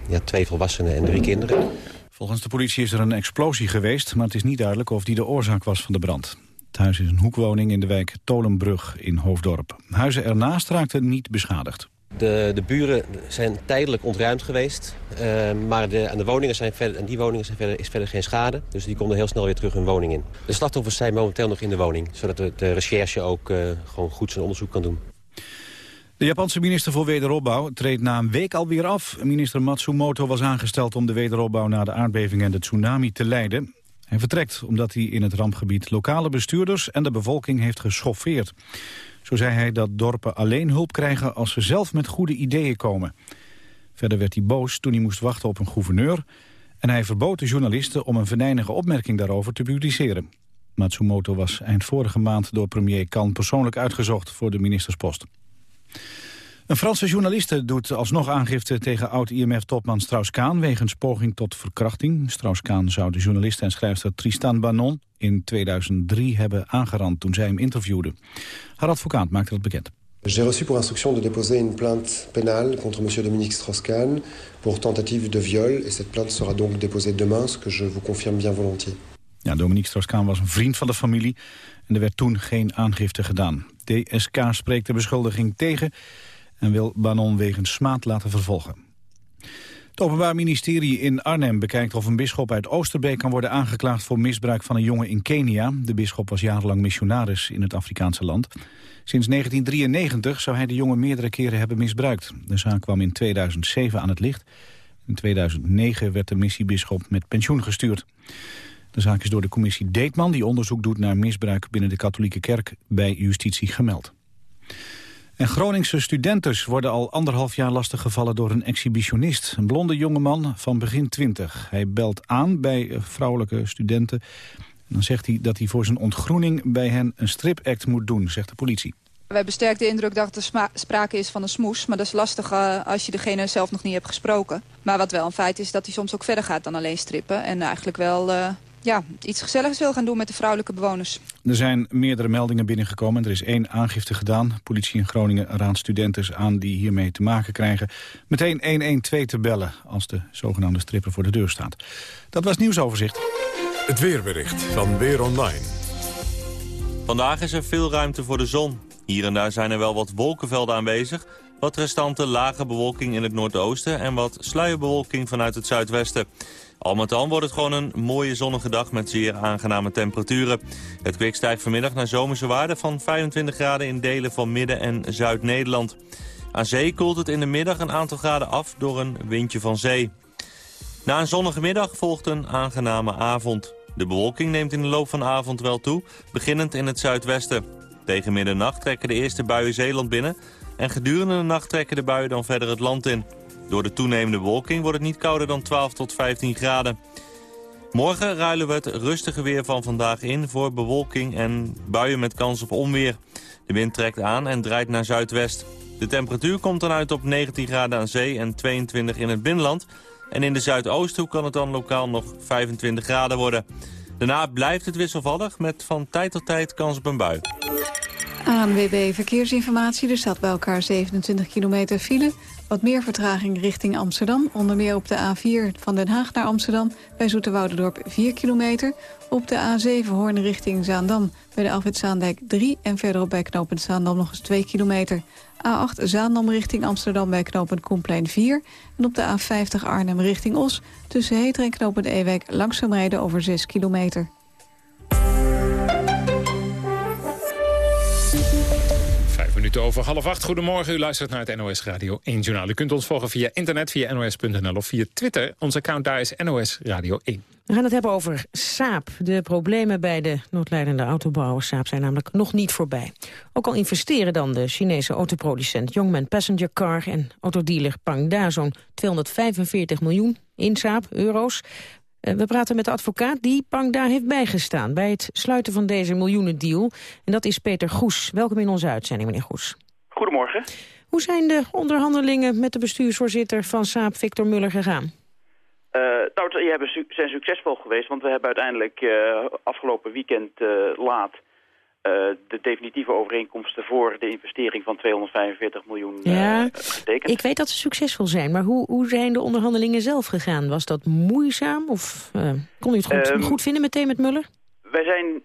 ja, twee volwassenen en drie kinderen. Volgens de politie is er een explosie geweest, maar het is niet duidelijk of die de oorzaak was van de brand. Het huis is een hoekwoning in de wijk Tolenbrug in Hoofddorp. Huizen ernaast raakten niet beschadigd. De, de buren zijn tijdelijk ontruimd geweest, uh, maar de, aan, de woningen zijn verder, aan die woningen zijn verder, is verder geen schade. Dus die konden heel snel weer terug hun woning in. De slachtoffers zijn momenteel nog in de woning, zodat de, recherche ook uh, gewoon goed zijn onderzoek kan doen. De Japanse minister voor Wederopbouw treedt na een week alweer af. Minister Matsumoto was aangesteld om de wederopbouw na de aardbeving en de tsunami te leiden. Hij vertrekt omdat hij in het rampgebied lokale bestuurders en de bevolking heeft geschoffeerd. Zo zei hij dat dorpen alleen hulp krijgen als ze zelf met goede ideeën komen. Verder werd hij boos toen hij moest wachten op een gouverneur... en hij verbood de journalisten om een venijnige opmerking daarover te publiceren. Matsumoto was eind vorige maand door premier Kan persoonlijk uitgezocht voor de ministerspost. Een Franse journaliste doet alsnog aangifte tegen oud-IMF-topman Strauss-Kaan... wegens poging tot verkrachting. Strauss-Kaan zou de journalist en schrijfster Tristan Banon in 2003 hebben aangerand toen zij hem interviewde. Haar advocaat maakte dat bekend. J'ai reçu pour instruction de déposer une plainte pénale contre monsieur Dominique Strauss-Kahn pour tentative de viol. Et cette plainte sera donc déposée demain, ce que je vous confirme bien volontiers. Ja, Dominique Strauss-Kahn was een vriend van de familie en er werd toen geen aangifte gedaan. DSK spreekt de beschuldiging tegen en wil Banon wegens smaad laten vervolgen. Het Openbaar Ministerie in Arnhem bekijkt of een bisschop uit Oosterbeek kan worden aangeklaagd voor misbruik van een jongen in Kenia. De bisschop was jarenlang missionaris in het Afrikaanse land. Sinds 1993 zou hij de jongen meerdere keren hebben misbruikt. De zaak kwam in 2007 aan het licht. In 2009 werd de missiebisschop met pensioen gestuurd. De zaak is door de commissie Deetman, die onderzoek doet naar misbruik binnen de katholieke kerk, bij justitie gemeld. En Groningse studenten worden al anderhalf jaar lastiggevallen door een exhibitionist. Een blonde jongeman van begin twintig. Hij belt aan bij vrouwelijke studenten. En dan zegt hij dat hij voor zijn ontgroening bij hen een stripact moet doen, zegt de politie. We hebben sterk de indruk dat er sprake is van een smoes. Maar dat is lastig uh, als je degene zelf nog niet hebt gesproken. Maar wat wel een feit is dat hij soms ook verder gaat dan alleen strippen. En eigenlijk wel uh, ja, iets gezelligs wil gaan doen met de vrouwelijke bewoners. Er zijn meerdere meldingen binnengekomen. Er is één aangifte gedaan. Politie in Groningen raadt studenten aan die hiermee te maken krijgen... meteen 112 te bellen als de zogenaamde stripper voor de deur staat. Dat was nieuwsoverzicht. Het weerbericht van Weer Online. Vandaag is er veel ruimte voor de zon. Hier en daar zijn er wel wat wolkenvelden aanwezig... wat restante lage bewolking in het noordoosten... en wat sluierbewolking vanuit het zuidwesten. Al met al wordt het gewoon een mooie zonnige dag met zeer aangename temperaturen. Het kwik stijgt vanmiddag naar zomerse waarden van 25 graden in delen van Midden- en Zuid-Nederland. Aan zee koelt het in de middag een aantal graden af door een windje van zee. Na een zonnige middag volgt een aangename avond. De bewolking neemt in de loop van de avond wel toe, beginnend in het zuidwesten. Tegen middernacht trekken de eerste buien Zeeland binnen... en gedurende de nacht trekken de buien dan verder het land in. Door de toenemende wolking wordt het niet kouder dan 12 tot 15 graden. Morgen ruilen we het rustige weer van vandaag in voor bewolking en buien met kans op onweer. De wind trekt aan en draait naar zuidwest. De temperatuur komt dan uit op 19 graden aan zee en 22 in het binnenland. En in de zuidoosthoek kan het dan lokaal nog 25 graden worden. Daarna blijft het wisselvallig met van tijd tot tijd kans op een bui. ANWB Verkeersinformatie. Er staat bij elkaar 27 kilometer file. Wat meer vertraging richting Amsterdam. Onder meer op de A4 van Den Haag naar Amsterdam. Bij Zoeterwoudendorp 4 kilometer. Op de A7 Hoorn richting Zaandam. Bij de Alfred Zaandijk 3. En verderop bij knooppunt Zaandam nog eens 2 kilometer. A8 Zaandam richting Amsterdam bij knooppunt Koenplein 4. En op de A50 Arnhem richting Os. Tussen Heter en knooppunt Ewijk langzaam rijden over 6 kilometer. Over half acht. Goedemorgen, u luistert naar het NOS Radio 1 Journaal. U kunt ons volgen via internet, via nos.nl of via Twitter. Ons account daar is NOS Radio 1. We gaan het hebben over Saab. De problemen bij de noodlijdende autobouwer Saab zijn namelijk nog niet voorbij. Ook al investeren dan de Chinese autoproducent Youngman Passenger Car en autodealer Pangda zo'n 245 miljoen in Saab, euro's. Eh, We praten met de advocaat die Pangda heeft bijgestaan... bij het sluiten van deze miljoenendeal. En dat is Peter Goes. Welkom in onze uitzending, meneer Goes. Goedemorgen. Hoe zijn de onderhandelingen met de bestuursvoorzitter van Saab, Victor Muller, gegaan? Uh, nou, die hebben zijn succesvol geweest, want we hebben uiteindelijk uh, afgelopen weekend uh, laat de definitieve overeenkomsten voor de investering van 245 miljoen ja, getekend. Ik weet dat ze succesvol zijn, maar hoe, hoe zijn de onderhandelingen zelf gegaan? Was dat moeizaam of kon u het goed, Um, goed vinden meteen met Muller? Wij zijn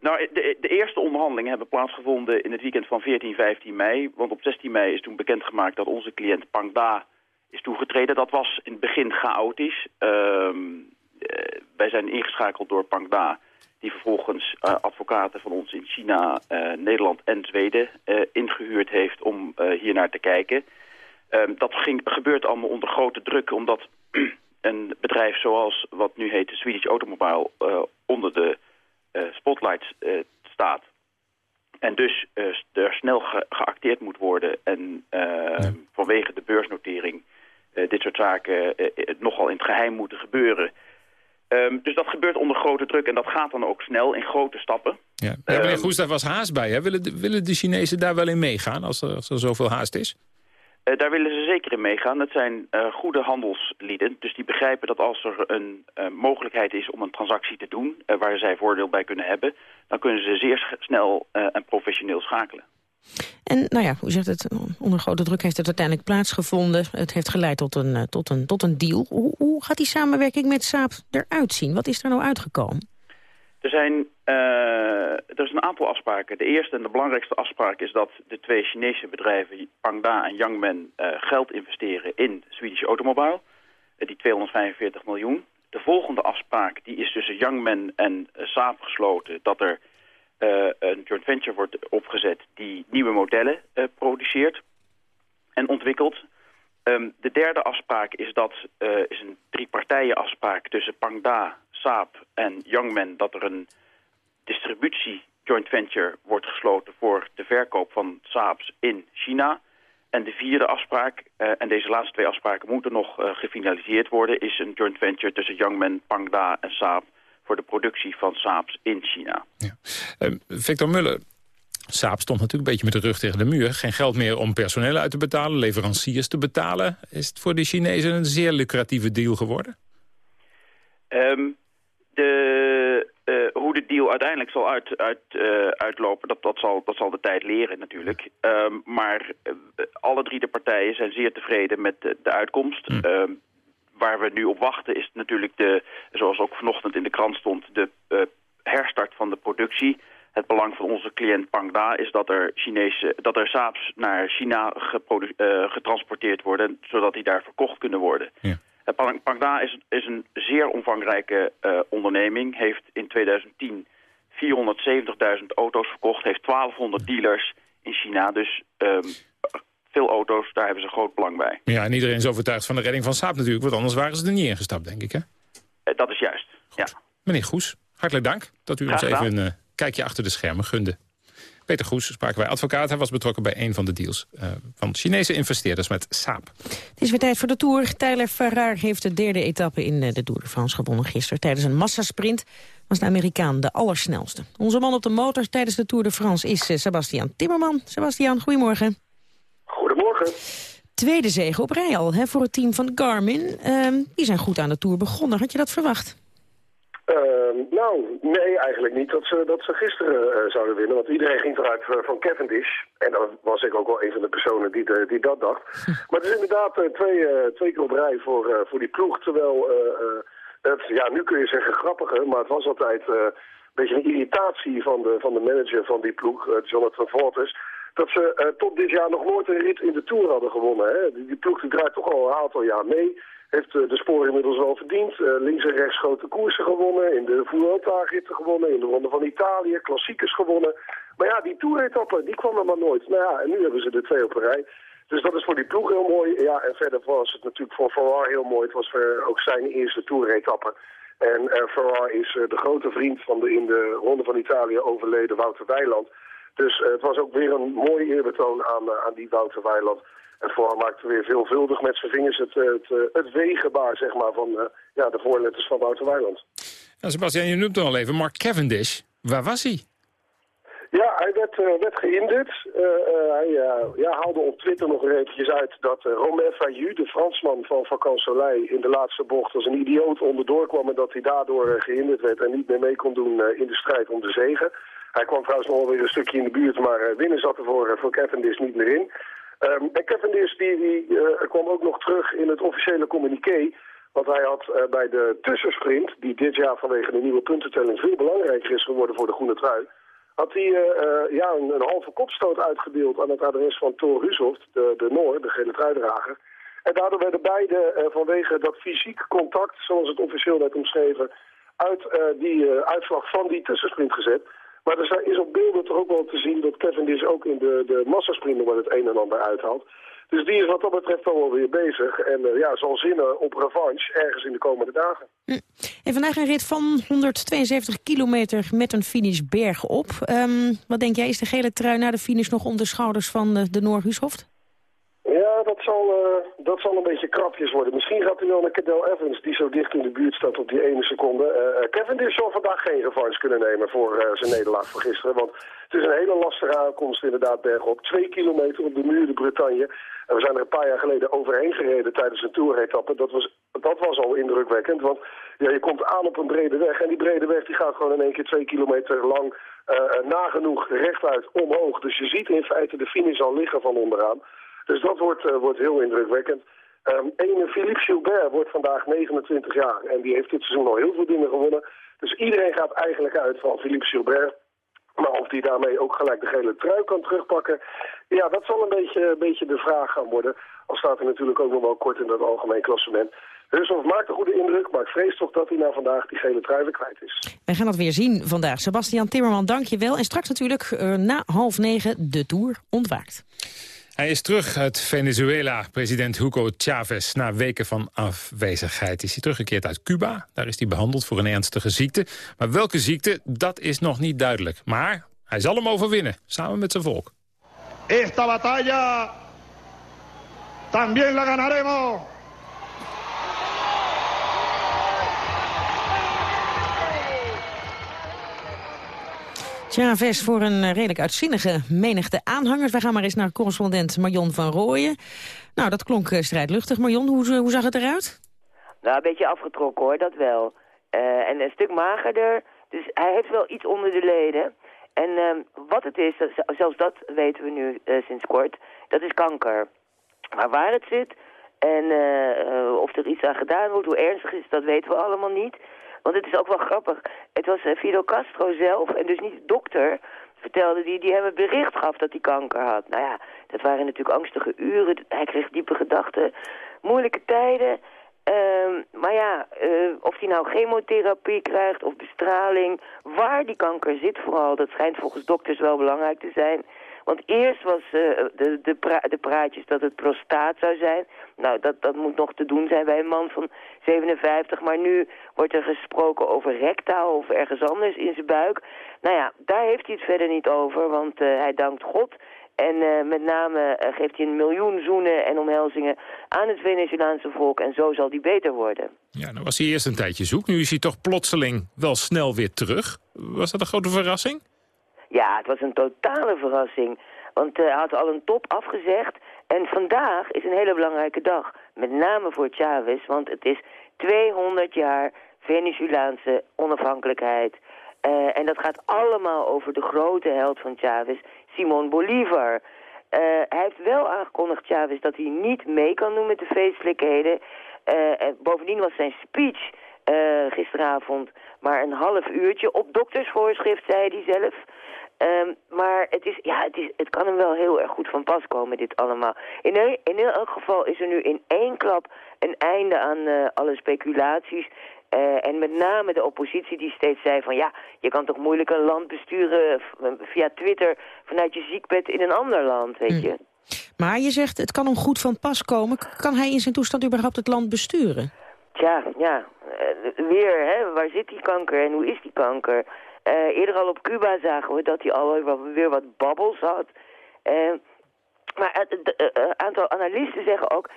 nou, de, de, eerste onderhandelingen hebben plaatsgevonden in het weekend van 14, 15 mei. Want op 16 mei is toen bekendgemaakt dat onze cliënt Pangda is toegetreden. Dat was in het begin chaotisch. Uh, uh, wij zijn ingeschakeld door Pangda, die vervolgens uh, advocaten van ons in China, uh, Nederland en Zweden uh, ingehuurd heeft om hier naar te kijken. Ehm, dat ging, gebeurt allemaal onder grote druk, omdat een bedrijf zoals wat nu heet de Swedish Automobile onder de spotlights staat. En dus er snel ge geacteerd moet worden en ja. vanwege de beursnotering dit soort zaken nogal in het geheim moeten gebeuren. Um, dus dat gebeurt onder grote druk en dat gaat dan ook snel in grote stappen. Ja, ja meneer um, Goes, daar was haast bij. Hè? Willen, de, willen de Chinezen daar wel in meegaan als er, als er zoveel haast is? Uh, daar willen ze zeker in meegaan. Het zijn goede handelslieden, dus die begrijpen dat als er een mogelijkheid is om een transactie te doen... waar zij voordeel bij kunnen hebben, dan kunnen ze zeer snel en professioneel schakelen. En nou ja, hoe zegt het, onder grote druk heeft het uiteindelijk plaatsgevonden. Het heeft geleid tot een, tot een, tot een deal. Hoe, hoe gaat die samenwerking met Saab eruit zien? Wat is er nou uitgekomen? Er zijn uh, er is een aantal afspraken. De eerste en de belangrijkste afspraak is dat de twee Chinese bedrijven... Pangda en Yangmen uh, geld investeren in Swedish Automobile. Die 245 miljoen. De volgende afspraak die is tussen Yangmen en Saab gesloten... dat er een joint venture wordt opgezet die nieuwe modellen uh, produceert en ontwikkelt. Um, de derde afspraak is, dat, uh, is een driepartijen afspraak tussen Pangda, Saab en Youngman... dat er een distributie joint venture wordt gesloten voor de verkoop van Saabs in China... En de vierde afspraak, en deze laatste twee afspraken moeten nog gefinaliseerd worden... is een joint venture tussen Youngman, Pangda en Saab voor de productie van Saabs in China. Ja. Uh, Victor Muller, Saab stond natuurlijk een beetje met de rug tegen de muur. Geen geld meer om personeel uit te betalen, leveranciers te betalen. Is het voor de Chinezen een zeer lucratieve deal geworden? Um, de, uh, hoe de deal uiteindelijk zal uit, uit, uh, uitlopen, dat, dat, zal, dat zal de tijd leren natuurlijk. Um, maar uh, alle drie de partijen zijn zeer tevreden met de, de uitkomst. Mm. Waar we nu op wachten is natuurlijk, de, zoals ook vanochtend in de krant stond, de uh, herstart van de productie. Het belang van onze cliënt Pangda is dat er, Chinese, dat er Saabs naar China uh, getransporteerd worden, zodat die daar verkocht kunnen worden. Ja. Uh, Pangda is, is, een zeer omvangrijke onderneming, heeft in 2010 470.000 auto's verkocht, heeft 1200 dealers in China, dus... Um, veel auto's, daar hebben ze groot belang bij. Ja, en iedereen is overtuigd van de redding van Saab natuurlijk... want anders waren ze er niet ingestapt, denk ik, hè? Uh, dat is juist, Goed. ja. Meneer Goes, hartelijk dank dat u ons even een uh, kijkje achter de schermen gunde. Peter Goes spraken wij advocaat. Hij was betrokken bij een van de deals uh, van Chinese investeerders met Saab. Het is weer tijd voor de Tour. Tyler Ferrar heeft de derde etappe in de Tour de France gewonnen gisteren. Tijdens een massasprint was de Amerikaan de allersnelste. Onze man op de motor tijdens de Tour de France is uh, Sebastian Timmerman. Sebastian, goedemorgen. Goedemorgen. Tweede zege op rij al hè, voor het team van Garmin. Uh, die zijn goed aan de Tour begonnen. Had je dat verwacht? Uh, nou, nee, eigenlijk niet dat ze, dat ze gisteren uh, zouden winnen. Want iedereen ging eruit uh, van Cavendish. En dan was ik ook wel een van de personen die, de, die dat dacht. maar het is inderdaad twee, twee keer op rij voor, voor die ploeg. Terwijl, het, ja, nu kun je zeggen grappiger, maar het was altijd een beetje een irritatie van de, van de manager van die ploeg, Jonathan Fortes dat ze uh, tot dit jaar nog nooit een rit in de Tour hadden gewonnen. Hè? Die, ploeg draait toch al een aantal jaar mee. Heeft uh, de sporen inmiddels wel verdiend. Uh, links en rechts grote koersen gewonnen. In de Vuelta-ritten gewonnen. In de Ronde van Italië. Klassiekers gewonnen. Maar ja, die Tour-etappe, die kwam er maar nooit. Nou ja, en nu hebben ze er twee op een rij. Dus dat is voor die ploeg heel mooi. Ja, en verder was het natuurlijk voor Farrar heel mooi. Het was voor ook zijn eerste Tour-etappe. En uh, Farrar is de grote vriend van de in de Ronde van Italië overleden Wouter Weiland. Dus uh, het was ook weer een mooi eerbetoon aan, uh, aan die Wouter Weiland. En vooral maakte weer veelvuldig met zijn vingers het, het, het wegenbaar zeg maar, van uh, ja, de voorletters van Wouter Weiland. Nou, Sebastian, je noemt hem al even, Mark Cavendish. Waar was hij? Ja, hij werd, werd gehinderd. hij ja, haalde op Twitter nog eventjes uit dat Romain Fayu, de Fransman van Vacan Soleil, in de laatste bocht als een idioot onderdoor kwam en dat hij daardoor gehinderd werd en niet meer mee kon doen in de strijd om de zegen. Hij kwam trouwens nog wel weer een stukje in de buurt, maar uh, winnen zat er voor, uh, voor Cavendish niet meer in. Um, en Cavendish die, die, uh, kwam ook nog terug in het officiële communiqué. Want hij had bij de tussensprint, die dit jaar vanwege de nieuwe puntentelling veel belangrijker is geworden voor de groene trui, had hij ja, een, halve kopstoot uitgedeeld aan het adres van Thor Hushoft, de, de Noor, de gele truidrager. En daardoor werden beide vanwege dat fysiek contact, zoals het officieel werd omschreven, uit die uitslag van die tussensprint gezet. Maar er is op beelden toch ook wel te zien dat Cavendish ook in de, de massasprinten wel het een en ander uithaalt. Dus die is wat dat betreft wel weer bezig. En uh, ja, zal zinnen op revanche ergens in de komende dagen. Hm. En vandaag een rit van 172 kilometer met een finish bergop. Um, wat denk jij, is de gele trui na de finish nog om de schouders van uh, de Noor? Ja, dat zal, uh, dat zal een beetje krapjes worden. Misschien gaat hij wel naar Cadel Evans, die zo dicht in de buurt staat op die ene seconde. Uh, Cavendish zal vandaag geen revanche kunnen nemen voor zijn nederlaag van gisteren. Want het is een hele lastige aankomst inderdaad bergop. Twee kilometer op de muur de Bretagne. En we zijn er een paar jaar geleden overheen gereden tijdens een toeretappe. Dat was, dat was al indrukwekkend, want ja, je komt aan op een brede weg. En die brede weg die gaat gewoon in één keer twee kilometer lang nagenoeg rechtuit omhoog. Dus je ziet in feite de finish al liggen van onderaan. Dus dat wordt, uh, wordt heel indrukwekkend. Um, Philippe Gilbert wordt vandaag 29 jaar en die heeft dit seizoen al heel veel dingen gewonnen. Dus iedereen gaat eigenlijk uit van Philippe Gilbert. Maar of hij daarmee ook gelijk de gele trui kan terugpakken, ja, dat zal een beetje, beetje de vraag gaan worden. Al staat hij natuurlijk ook nog wel kort in dat algemeen klassement. Hushoff maakt een goede indruk, maar ik vrees toch dat hij na vandaag die gele trui weer kwijt is. Wij gaan dat weer zien vandaag. Sebastian Timmerman, dank je wel. En straks natuurlijk uh, na half negen de Tour ontwaakt. Hij is terug uit Venezuela, president Hugo Chavez. Na weken van afwezigheid is hij teruggekeerd uit Cuba. Daar is hij behandeld voor een ernstige ziekte. Maar welke ziekte, dat is nog niet duidelijk. Maar hij zal hem overwinnen, samen met zijn volk. Esta batalla también la ganaremos. Chavez voor een eh, redelijk uitzinnige menigte aanhangers. Wij gaan maar eens naar correspondent Marion van Rooyen. Nou, dat klonk uh, strijdluchtig. Marion, hoe, hoe zag het eruit? Nou, een beetje afgetrokken hoor, dat wel. En een stuk magerder. Dus hij heeft wel iets onder de leden. En uh, wat het is, zelfs dat weten we nu sinds kort, dat is kanker. Maar waar het zit en of er iets aan gedaan wordt, hoe ernstig is, dat weten we allemaal niet. Want het is ook wel grappig. Het was uh, Fidel Castro zelf, en dus niet dokter, vertelde die, die hem het bericht gaf dat hij kanker had. Nou ja, dat waren natuurlijk angstige uren. Hij kreeg diepe gedachten. Moeilijke tijden. Uh, maar ja, uh, of hij nou chemotherapie krijgt of bestraling, waar die kanker zit vooral, dat schijnt volgens dokters wel belangrijk te zijn. Want eerst was uh, de, de, de praatjes dat het prostaat zou zijn. Nou, dat, dat moet nog te doen zijn bij een man van 57. Maar nu wordt er gesproken over rectaal of ergens anders in zijn buik. Nou ja, daar heeft hij het verder niet over, want uh, hij dankt God en uh, met name geeft hij een miljoen zoenen en omhelzingen aan het Venezolaanse volk. En zo zal hij beter worden. Ja, nou was hij eerst een tijdje zoek. Nu is hij toch plotseling wel snel weer terug. Was dat een grote verrassing? Ja, het was een totale verrassing. Want uh, hij had al een top afgezegd. En vandaag is een hele belangrijke dag. Met name voor Chavez, want het is 200 jaar Venezolaanse onafhankelijkheid. Uh, en dat gaat allemaal over de grote held van Chavez, Simon Bolivar. Uh, hij heeft wel aangekondigd, Chavez, dat hij niet mee kan doen met de feestelijkheden. En bovendien was zijn speech gisteravond maar een half uurtje op doktersvoorschrift, zei hij zelf. Um, maar het, is, ja, het, is, het kan hem wel heel erg goed van pas komen, dit allemaal. In, in elk geval is er nu in één klap een einde aan alle speculaties. Uh, en met name de oppositie die steeds zei van... ja, je kan toch moeilijk een land besturen via Twitter... vanuit je ziekbed in een ander land, weet je. Maar je zegt, het kan hem goed van pas komen. Kan hij in zijn toestand überhaupt het land besturen? Tja, ja. Uh, weer, hè, waar zit die kanker en hoe is die kanker? Uh, eerder al op Cuba zagen we dat hij alweer weer wat babbels had. maar een aantal analisten zeggen ook...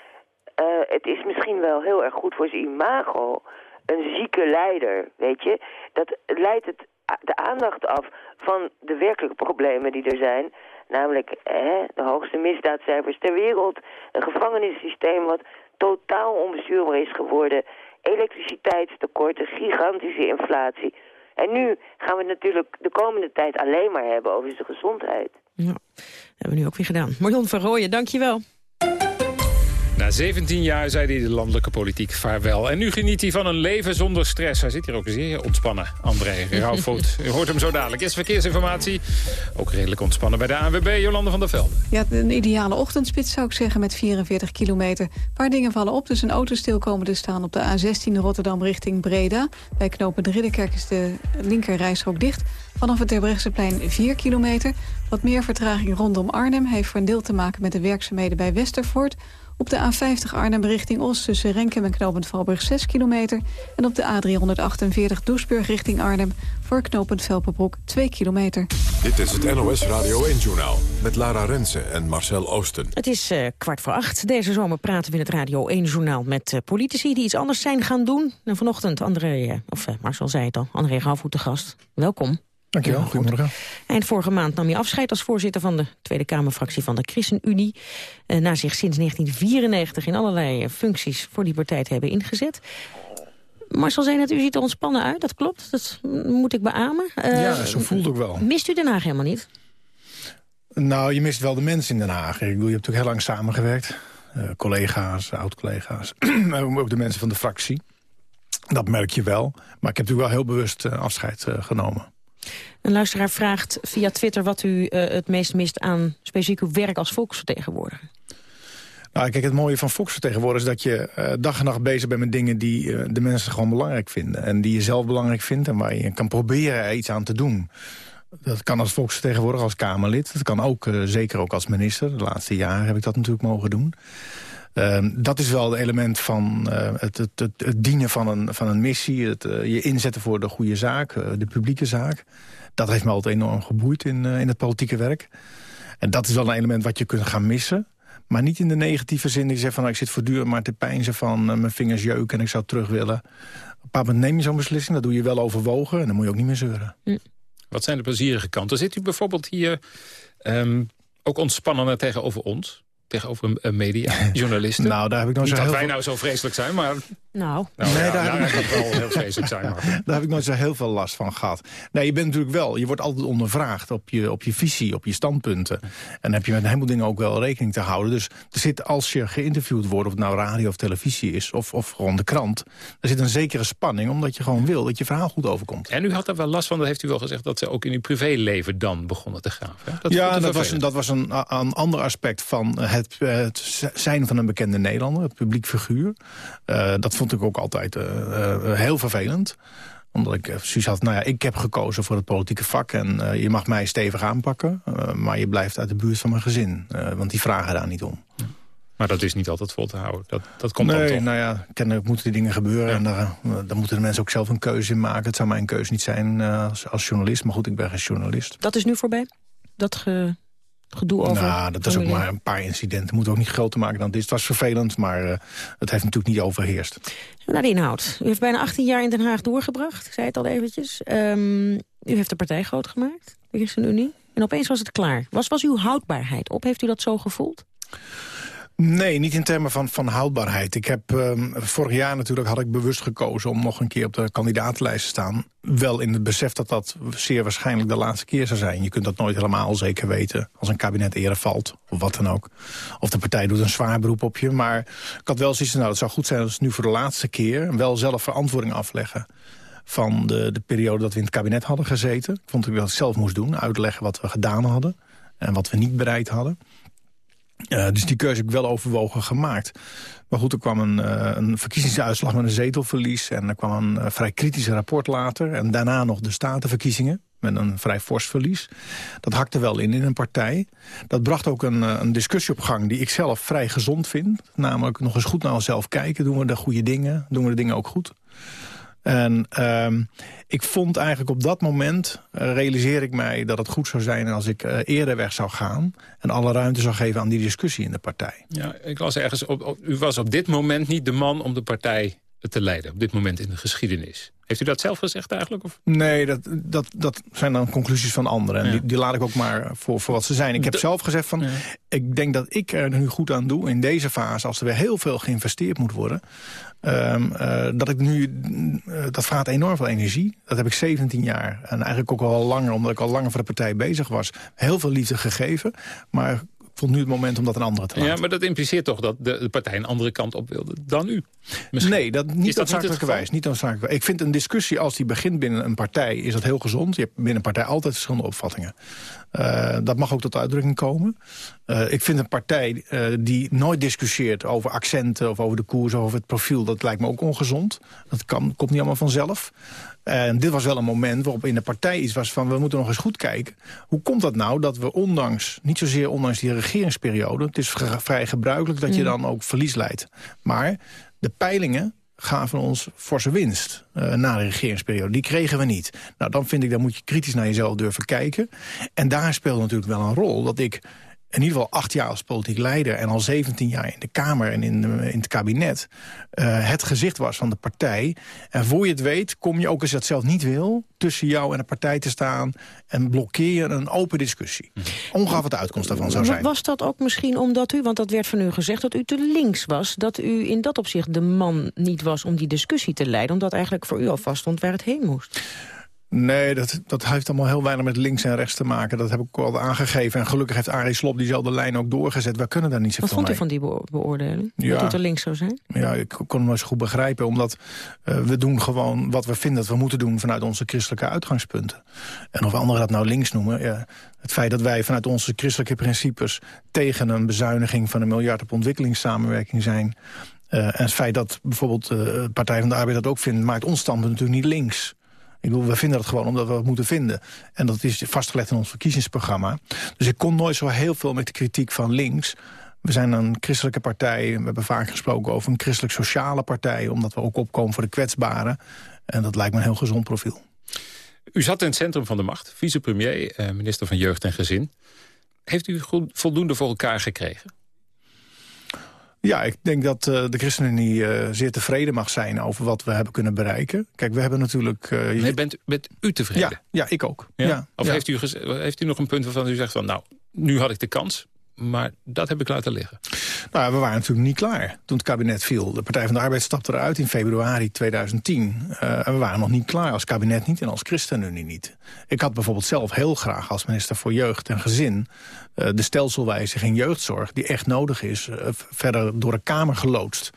het is misschien wel heel erg goed voor zijn imago een zieke leider, weet je. Dat leidt het, de aandacht af van de werkelijke problemen die er zijn. Namelijk hè, de hoogste misdaadcijfers ter wereld. Een gevangenissysteem wat totaal onbestuurbaar is geworden. Elektriciteitstekorten, gigantische inflatie. En nu gaan we het natuurlijk de komende tijd alleen maar hebben over zijn gezondheid. Ja, dat hebben we nu ook weer gedaan. Marion van Rooyen, dankjewel. Na 17 jaar zei hij de landelijke politiek vaarwel. En nu geniet hij van een leven zonder stress. Hij zit hier ook zeer ontspannen, André Rauwvoet. U hoort hem zo dadelijk. Eerst verkeersinformatie. Ook redelijk ontspannen bij de ANWB, Jolande van der Velde. Ja, een ideale ochtendspits zou ik zeggen met 44 kilometer. Een paar dingen vallen op. Dus een auto stil komen te staan op de A16 Rotterdam richting Breda. Bij knooppunt Ridderkerk is de linkerrijstrook dicht. Vanaf het Terbrechtseplein 4 kilometer. Wat meer vertraging rondom Arnhem heeft voor een deel te maken met de werkzaamheden bij Westervoort. Op de A50 Arnhem richting Oost tussen Renkem en knooppunt Valburg 6 kilometer. En op de A348 Doesburg richting Arnhem voor knooppunt Velpenbroek 2 kilometer. Dit is het NOS Radio 1-journaal met Lara Rensen en Marcel Oosten. Het is uh, kwart voor acht. Deze zomer praten we in het Radio 1-journaal met uh, politici die iets anders zijn gaan doen. En vanochtend, André, uh, of Marcel zei het al, André Rauwvoet te gast. Welkom. Dankjewel, ja, goedemorgen. Eind vorige maand nam je afscheid als voorzitter van de Tweede Kamerfractie van de ChristenUnie. Uh, na zich sinds 1994 in allerlei functies voor die partij te hebben ingezet. Marcel zei net, u ziet er ontspannen uit, dat klopt. Dat moet ik beamen. Uh, ja, zo voelt ook wel. Mist u Den Haag helemaal niet? Nou, je mist wel de mensen in Den Haag. Ik bedoel, je hebt natuurlijk heel lang samengewerkt. Uh, collega's, oud-collega's. ook de mensen van de fractie. Dat merk je wel. Maar ik heb natuurlijk wel heel bewust afscheid genomen. Een luisteraar vraagt via Twitter wat u uh, het meest mist aan specifiek uw werk als volksvertegenwoordiger. Nou, kijk, het mooie van volksvertegenwoordiger is dat je uh, dag en nacht bezig bent met dingen die uh, de mensen gewoon belangrijk vinden. En die je zelf belangrijk vindt en waar je kan proberen iets aan te doen. Dat kan als volksvertegenwoordiger, als Kamerlid. Dat kan ook, zeker ook als minister. De laatste jaren heb ik dat natuurlijk mogen doen. Uh, dat is wel het element van uh, het, het, het, het, dienen van een, van een missie. Het uh, je inzetten voor de goede zaak, de publieke zaak. Dat heeft me altijd enorm geboeid in, in het politieke werk. En dat is wel een element wat je kunt gaan missen. Maar niet in de negatieve zin. Die zegt van nou, ik zit voortdurend maar te pijnzen van mijn vingers jeuken en ik zou terug willen. Op een bepaald moment neem je zo'n beslissing. Dat doe je wel overwogen en dan moet je ook niet meer zeuren. Hm. Wat zijn de plezierige kanten? Zit u bijvoorbeeld hier um, ook ontspannender tegenover ons? Tegenover een media, journalisten. nou, daar heb ik Niet zo dat wij nou zo vreselijk zijn, maar... Nou, nou nee, ja, daar ja, heb ik- wel heel vreselijk zijn. Maar. Daar heb ik nooit zo heel veel last van gehad. Nee, je bent natuurlijk wel, je wordt altijd ondervraagd op je, op je visie, op je standpunten. En dan heb je met een heleboel dingen ook wel rekening te houden. Dus er zit, als je geïnterviewd wordt, of het nou radio of televisie is, of, of gewoon de krant, er zit een zekere spanning, omdat je gewoon wil dat je verhaal goed overkomt. En u had daar wel last van, dat heeft u wel gezegd... dat ze ook in uw privéleven dan begonnen te graven. hè? Dat ja, dat was, dat was een, een ander aspect van het, het zijn van een bekende Nederlander, het publiek figuur. Eh, dat vond ik ook altijd eh, eh, heel vervelend. Omdat ik zoiets had, nou ja, ik heb gekozen voor het politieke vak... en je mag mij stevig aanpakken, maar je blijft uit de buurt van mijn gezin. want die vragen daar niet om. Maar dat is niet altijd vol te houden. Dat, dat komt nee, dan toch? nou ja, kennelijk moeten die dingen gebeuren. En daar, dan moeten de mensen ook zelf een keuze in maken. Het zou mijn keuze niet zijn als, als journalist. Maar goed, ik ben geen journalist. Dat is nu voorbij? Dat ge, gedoe over... Nou, dat is ook maar een paar incidenten. Moet ook niet groter maken dan dit. Het was vervelend, maar uh, het heeft natuurlijk niet overheerst. Naar de inhoud. U heeft bijna 18 jaar in Den Haag doorgebracht. Ik zei het al eventjes. Um, u heeft de partij groot gemaakt, de ChristenUnie. En opeens was het klaar. Was, was uw houdbaarheid op? Heeft u dat zo gevoeld? Nee, niet in termen van, van houdbaarheid. Ik heb um, vorig jaar natuurlijk had ik bewust gekozen om nog een keer op de kandidatenlijst te staan. Wel in het besef dat dat zeer waarschijnlijk de laatste keer zou zijn. Je kunt dat nooit helemaal zeker weten als een kabinet eerder valt. Of wat dan ook. Of de partij doet een zwaar beroep op je. Maar ik had wel zoiets nou het zou goed zijn als nu voor de laatste keer wel zelf verantwoording afleggen van de, de periode dat we in het kabinet hadden gezeten. Ik vond dat ik dat zelf moest doen, uitleggen wat we gedaan hadden en wat we niet bereid hadden. Uh, dus die keuze heb ik wel overwogen gemaakt. Maar goed, er kwam een, uh, een verkiezingsuitslag met een zetelverlies... en er kwam een uh, vrij kritisch rapport later... en daarna nog de statenverkiezingen met een vrij fors verlies. Dat hakte wel in in een partij. Dat bracht ook een, een discussie op gang die ik zelf vrij gezond vind. Namelijk nog eens goed naar onszelf kijken. Doen we de goede dingen? Doen we de dingen ook goed? En um, ik vond eigenlijk op dat moment, uh, realiseer ik mij dat het goed zou zijn als ik uh, eerder weg zou gaan. En alle ruimte zou geven aan die discussie in de partij. Ja, ik las ergens, op, u was op dit moment niet de man om de partij te leiden. Op dit moment in de geschiedenis. Heeft u dat zelf gezegd eigenlijk? Of? Nee, dat, dat, dat zijn dan conclusies van anderen. En ja. die, die, laat ik ook maar voor, voor wat ze zijn. Ik heb de, zelf gezegd van, ja. ik denk dat ik er nu goed aan doe... in deze fase, als er weer heel veel geïnvesteerd moet worden... Um, uh, dat ik nu, uh, dat vraagt enorm veel energie. Dat heb ik 17 jaar. En eigenlijk ook al langer, omdat ik al langer voor de partij bezig was. Heel veel liefde gegeven. Maar vond nu het moment om dat een andere te laten. Ja, maar dat impliceert toch dat de, de partij een andere kant op wilde dan u? Misschien. Nee, dat niet noodzakelijkerwijs. Niet. Ik vind een discussie als die begint binnen een partij... is dat heel gezond. Je hebt binnen een partij altijd verschillende opvattingen. Uh, dat mag ook tot uitdrukking komen. Uh, ik vind een partij uh, die nooit discussieert over accenten... of over de koers of over het profiel, dat lijkt me ook ongezond. Dat kan, komt niet allemaal vanzelf. En dit was wel een moment waarop in de partij iets was van... we moeten nog eens goed kijken. Hoe komt dat nou dat we ondanks, niet zozeer ondanks die regeringsperiode... het is vrij gebruikelijk dat je dan ook verlies leidt. Maar de peilingen gaven ons forse winst uh, na de regeringsperiode. Die kregen we niet. Nou, dan vind ik, dan moet je kritisch naar jezelf durven kijken. En daar speelt natuurlijk wel een rol dat ik in ieder geval acht jaar als politiek leider... en al 17 jaar in de Kamer en in, in het kabinet... Uh, het gezicht was van de partij. En voor je het weet kom je ook als je dat zelf niet wil... tussen jou en de partij te staan... en blokkeer je een open discussie. Ongeacht wat de uitkomst daarvan zou zijn. Was dat ook misschien omdat u, want dat werd van u gezegd... dat u te links was, dat u in dat opzicht de man niet was... om die discussie te leiden, omdat eigenlijk voor u al vaststond waar het heen moest? Nee, dat, dat heeft allemaal heel weinig met links en rechts te maken. Dat heb ik al aangegeven. En gelukkig heeft Arie Slob diezelfde lijn ook doorgezet. We kunnen daar niet zoveel Wat vond u van die beoordeling? Ja, dat het er links zou zijn? Ja, ik kon hem eens goed begrijpen. Omdat uh, we doen gewoon wat we vinden dat we moeten doen... vanuit onze christelijke uitgangspunten. En of anderen dat nou links noemen... Ja, het feit dat wij vanuit onze christelijke principes... tegen een bezuiniging van een miljard op ontwikkelingssamenwerking zijn... Uh, en het feit dat bijvoorbeeld de uh, Partij van de Arbeid dat ook vindt... maakt ons standpunt natuurlijk niet links... Ik bedoel, we vinden dat gewoon omdat we het moeten vinden. En dat is vastgelegd in ons verkiezingsprogramma. Dus ik kon nooit zo heel veel met de kritiek van links. We zijn een christelijke partij. We hebben vaak gesproken over een christelijk-sociale partij... omdat we ook opkomen voor de kwetsbaren. En dat lijkt me een heel gezond profiel. U zat in het centrum van de macht, vicepremier, eh, minister van Jeugd en Gezin. Heeft u voldoende voor elkaar gekregen? Ja, ik denk dat uh, de ChristenUnie uh, zeer tevreden mag zijn over wat we hebben kunnen bereiken. Kijk, we hebben natuurlijk... Uh, nee, bent, bent u tevreden? Ja, ja ik ook. Ja? ja of ja. Heeft, u heeft u nog een punt waarvan u zegt van... nou, nu had ik de kans, maar dat heb ik laten liggen. Nou, we waren natuurlijk niet klaar toen het kabinet viel. De Partij van de Arbeid stapte eruit in februari 2010. Uh, en we waren nog niet klaar, als kabinet niet en als ChristenUnie niet. Ik had bijvoorbeeld zelf heel graag als minister voor Jeugd en Gezin... Uh, de stelselwijziging jeugdzorg, die echt nodig is... Uh, verder door de Kamer geloodst.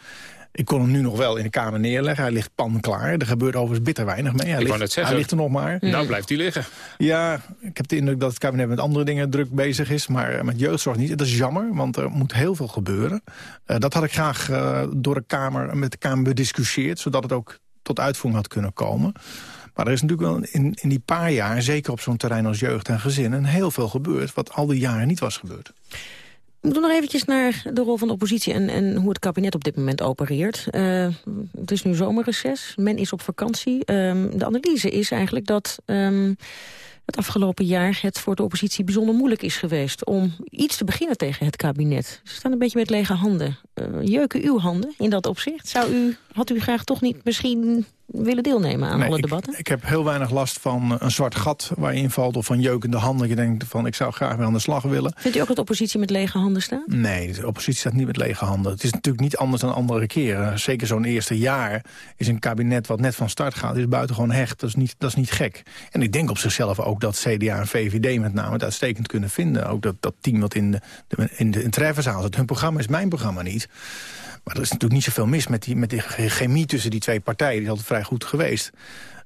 Ik kon hem nu nog wel in de Kamer neerleggen. Hij ligt panklaar. Er gebeurt overigens bitter weinig mee. Hij, ik ligt, het hij ligt er nog maar. Nou blijft hij liggen. Ja, ik heb de indruk dat het kabinet met andere dingen druk bezig is. Maar met jeugdzorg niet. Dat is jammer, want er moet heel veel gebeuren. Uh, dat had ik graag uh, door de Kamer, met de Kamer bediscussieerd. Zodat het ook tot uitvoering had kunnen komen. Maar er is natuurlijk wel in, in die paar jaar, zeker op zo'n terrein als jeugd en gezin... een heel veel gebeurd wat al die jaren niet was gebeurd. We moeten nog eventjes naar de rol van de oppositie en, en hoe het kabinet op dit moment opereert. Uh, het is nu zomerreces, men is op vakantie. Uh, de analyse is eigenlijk dat um, het afgelopen jaar het voor de oppositie bijzonder moeilijk is geweest om iets te beginnen tegen het kabinet. Ze staan een beetje met lege handen. Uh, jeuken uw handen in dat opzicht? Zou u, had u graag toch niet misschien willen deelnemen aan nee, alle ik, debatten? Ik heb heel weinig last van eh, een zwart gat waar je invalt... of van jeukende handen. Je denkt van, ik zou graag weer aan de slag willen. Vindt u ook dat de oppositie met lege handen staat? Nee, de oppositie staat niet met lege handen. Het is natuurlijk niet anders dan andere keren. Zeker zo'n eerste jaar is een kabinet wat net van start gaat... is buitengewoon hecht, dat is, niet, dat is niet gek. En ik denk op zichzelf ook dat CDA en VVD met name het uitstekend kunnen vinden. Ook dat, dat team wat in de, de in de, in Treffenzaal zit. Hun programma is mijn programma niet. Maar er is natuurlijk niet zoveel mis met die, met die chemie tussen die twee partijen. Die is altijd vrij goed geweest.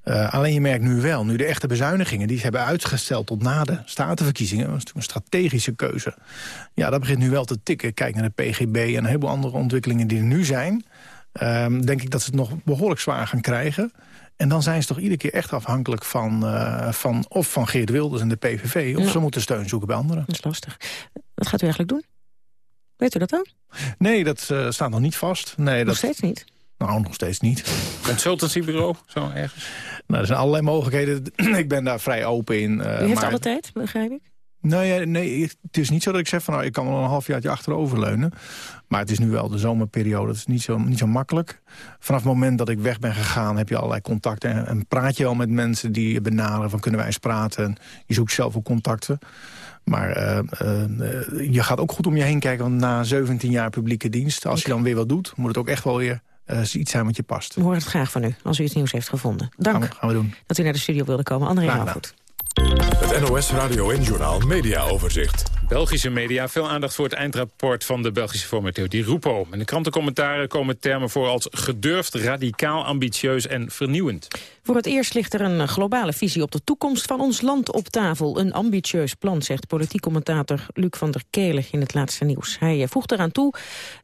Uh, alleen je merkt nu wel, nu de echte bezuinigingen... die ze hebben uitgesteld tot na de statenverkiezingen... dat is natuurlijk een strategische keuze. Ja, dat begint nu wel te tikken. Kijk naar de PGB en een heleboel andere ontwikkelingen die er nu zijn. Uh, denk ik dat ze het nog behoorlijk zwaar gaan krijgen. En dan zijn ze toch iedere keer echt afhankelijk van, uh, van of van Geert Wilders en de PVV... of ja. ze moeten steun zoeken bij anderen. Dat is lastig. Wat gaat u eigenlijk doen? Weet u dat dan? Nee, dat uh, staat nog niet vast. Nee, nog dat... steeds niet? Nou, nog steeds niet. Consultancybureau, zo ergens? Nou, er zijn allerlei mogelijkheden. ik ben daar vrij open in. Uh, U heeft maar... alle tijd, begrijp ik? Nou ja, nee, het is niet zo dat ik zeg van nou, ik kan wel een halfjaartje achteroverleunen. Maar het is nu wel de zomerperiode, dat is niet zo, niet zo makkelijk. Vanaf het moment dat ik weg ben gegaan heb je allerlei contacten. En, en praat je wel met mensen die je benaderen van kunnen wij eens praten. En je zoekt zelf ook contacten. Maar uh, uh, je gaat ook goed om je heen kijken, want na 17 jaar publieke dienst... als okay. je dan weer wat doet, moet het ook echt wel weer uh, iets zijn wat je past. We horen het graag van u, als u het nieuws heeft gevonden. Dank gaan we, gaan we doen. dat u naar de studio wilde komen. André Haalvoet. Het NOS Radio en Journaal Media Overzicht. Belgische media veel aandacht voor het eindrapport van de Belgische formateur Di Rupo. In de krantencommentaren komen termen voor als gedurfd, radicaal, ambitieus en vernieuwend. Voor het eerst ligt er een globale visie op de toekomst van ons land op tafel. Een ambitieus plan, zegt politiek commentator Luc van der Kelen in het laatste nieuws. Hij voegt eraan toe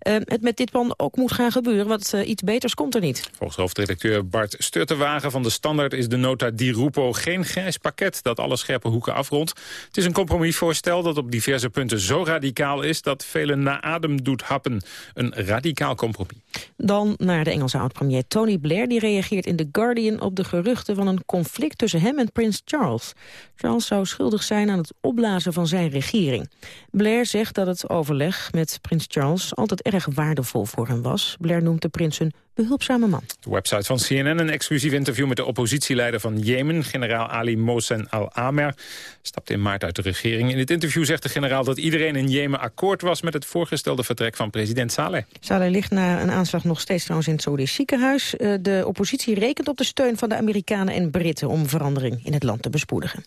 uh, het met dit plan ook moet gaan gebeuren, want uh, iets beters komt er niet. Volgens hoofdredacteur Bart Sturtewagen van de Standaard is de nota Di Rupo geen grijs pakket dat alle scherpe hoeken afrondt. Het is een compromisvoorstel dat op diverse punten zo radicaal is dat velen na adem doet happen. Een radicaal compromis. Dan naar de Engelse oud-premier Tony Blair. Die reageert in The Guardian op de geruchten van een conflict tussen hem en prins Charles. Charles zou schuldig zijn aan het opblazen van zijn regering. Blair zegt dat het overleg met prins Charles altijd erg waardevol voor hem was. Blair noemt de prins een behulpzame man. De website van CNN een exclusief interview met de oppositieleider van Jemen, generaal Ali Mohsen al-Amer, stapte in maart uit de regering. In het interview zegt de generaal dat iedereen in Jemen akkoord was met het voorgestelde vertrek van president Saleh. Saleh ligt na een aanslag nog steeds trouwens in het Saoedisch ziekenhuis. De oppositie rekent op de steun van de Amerikanen en Britten om verandering in het land te bespoedigen.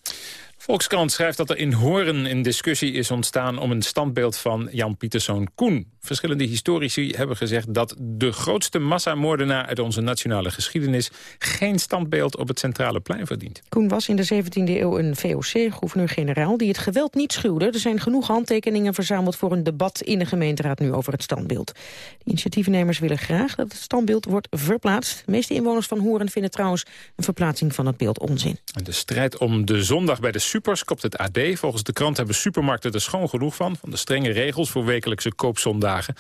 Volkskrant schrijft dat er in Horen een discussie is ontstaan... om een standbeeld van Jan Pieterszoon Koen. Verschillende historici hebben gezegd dat de grootste massamoordenaar... uit onze nationale geschiedenis geen standbeeld op het centrale plein verdient. Koen was in de 17e eeuw een VOC, gouverneur-generaal... die het geweld niet schuwde. Er zijn genoeg handtekeningen verzameld voor een debat in de gemeenteraad nu over het standbeeld. De initiatiefnemers willen graag dat het standbeeld wordt verplaatst. De meeste inwoners van Horen vinden trouwens een verplaatsing van het beeld onzin. En de strijd om de zondag bij de supers kopt het AD. Volgens de krant hebben supermarkten er schoon genoeg van... van de strenge regels voor wekelijkse koopzondagen.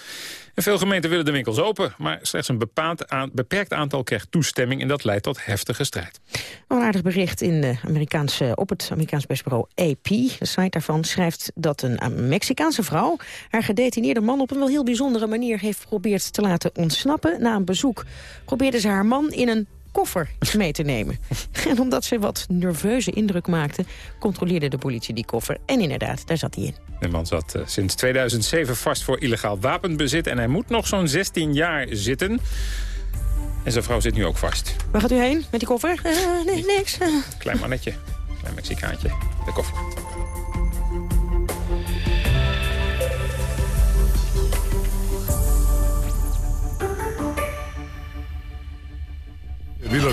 En veel gemeenten willen de winkels open... maar slechts een aan, beperkt aantal krijgt toestemming... en dat leidt tot heftige strijd. Een aardig bericht in de Amerikaanse, op het Amerikaans persbureau AP. De site daarvan schrijft dat een Mexicaanse vrouw... haar gedetineerde man op een wel heel bijzondere manier... heeft geprobeerd te laten ontsnappen. Na een bezoek probeerde ze haar man in een koffer mee te nemen. En omdat ze wat nerveuze indruk maakte... controleerde de politie die koffer. En inderdaad, daar zat hij in. De man zat uh, sinds 2007 vast voor illegaal wapenbezit... en hij moet nog zo'n 16 jaar zitten. En zijn vrouw zit nu ook vast. Waar gaat u heen met die koffer? Uh, nee, niks. Klein mannetje. Klein Mexicaantje. De koffer.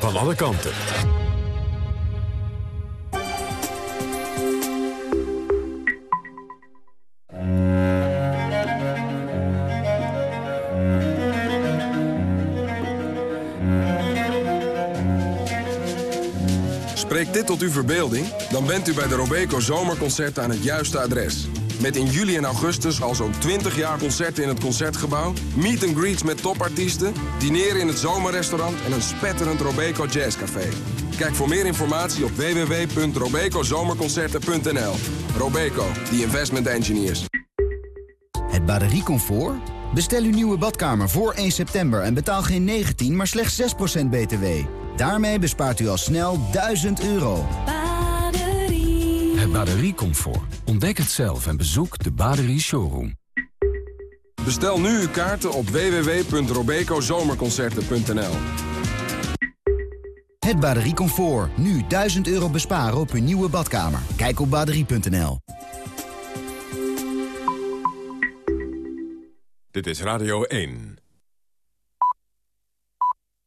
van alle kanten. Spreekt dit tot uw verbeelding? Dan bent u bij de Robeco Zomerconcerten aan het juiste adres. Met in juli en augustus al zo'n 20 jaar concerten in het Concertgebouw... meet and greets met topartiesten, dineren in het zomerrestaurant... en een spetterend Robeco Jazzcafé. Kijk voor meer informatie op www.robecozomerconcerten.nl. Robeco, the investment engineers. Het batteriecomfort? Bestel uw nieuwe badkamer voor 1 september en betaal geen 19, maar slechts 6% btw. Daarmee bespaart u al snel 1000 euro. Het batteriecomfort. Ontdek het zelf en bezoek de Baderie Showroom. Bestel nu uw kaarten op www.robecozomerconcerten.nl. Het batteriecomfort. Nu 1000 euro besparen op uw nieuwe badkamer. Kijk op baderie.nl. Dit is Radio 1.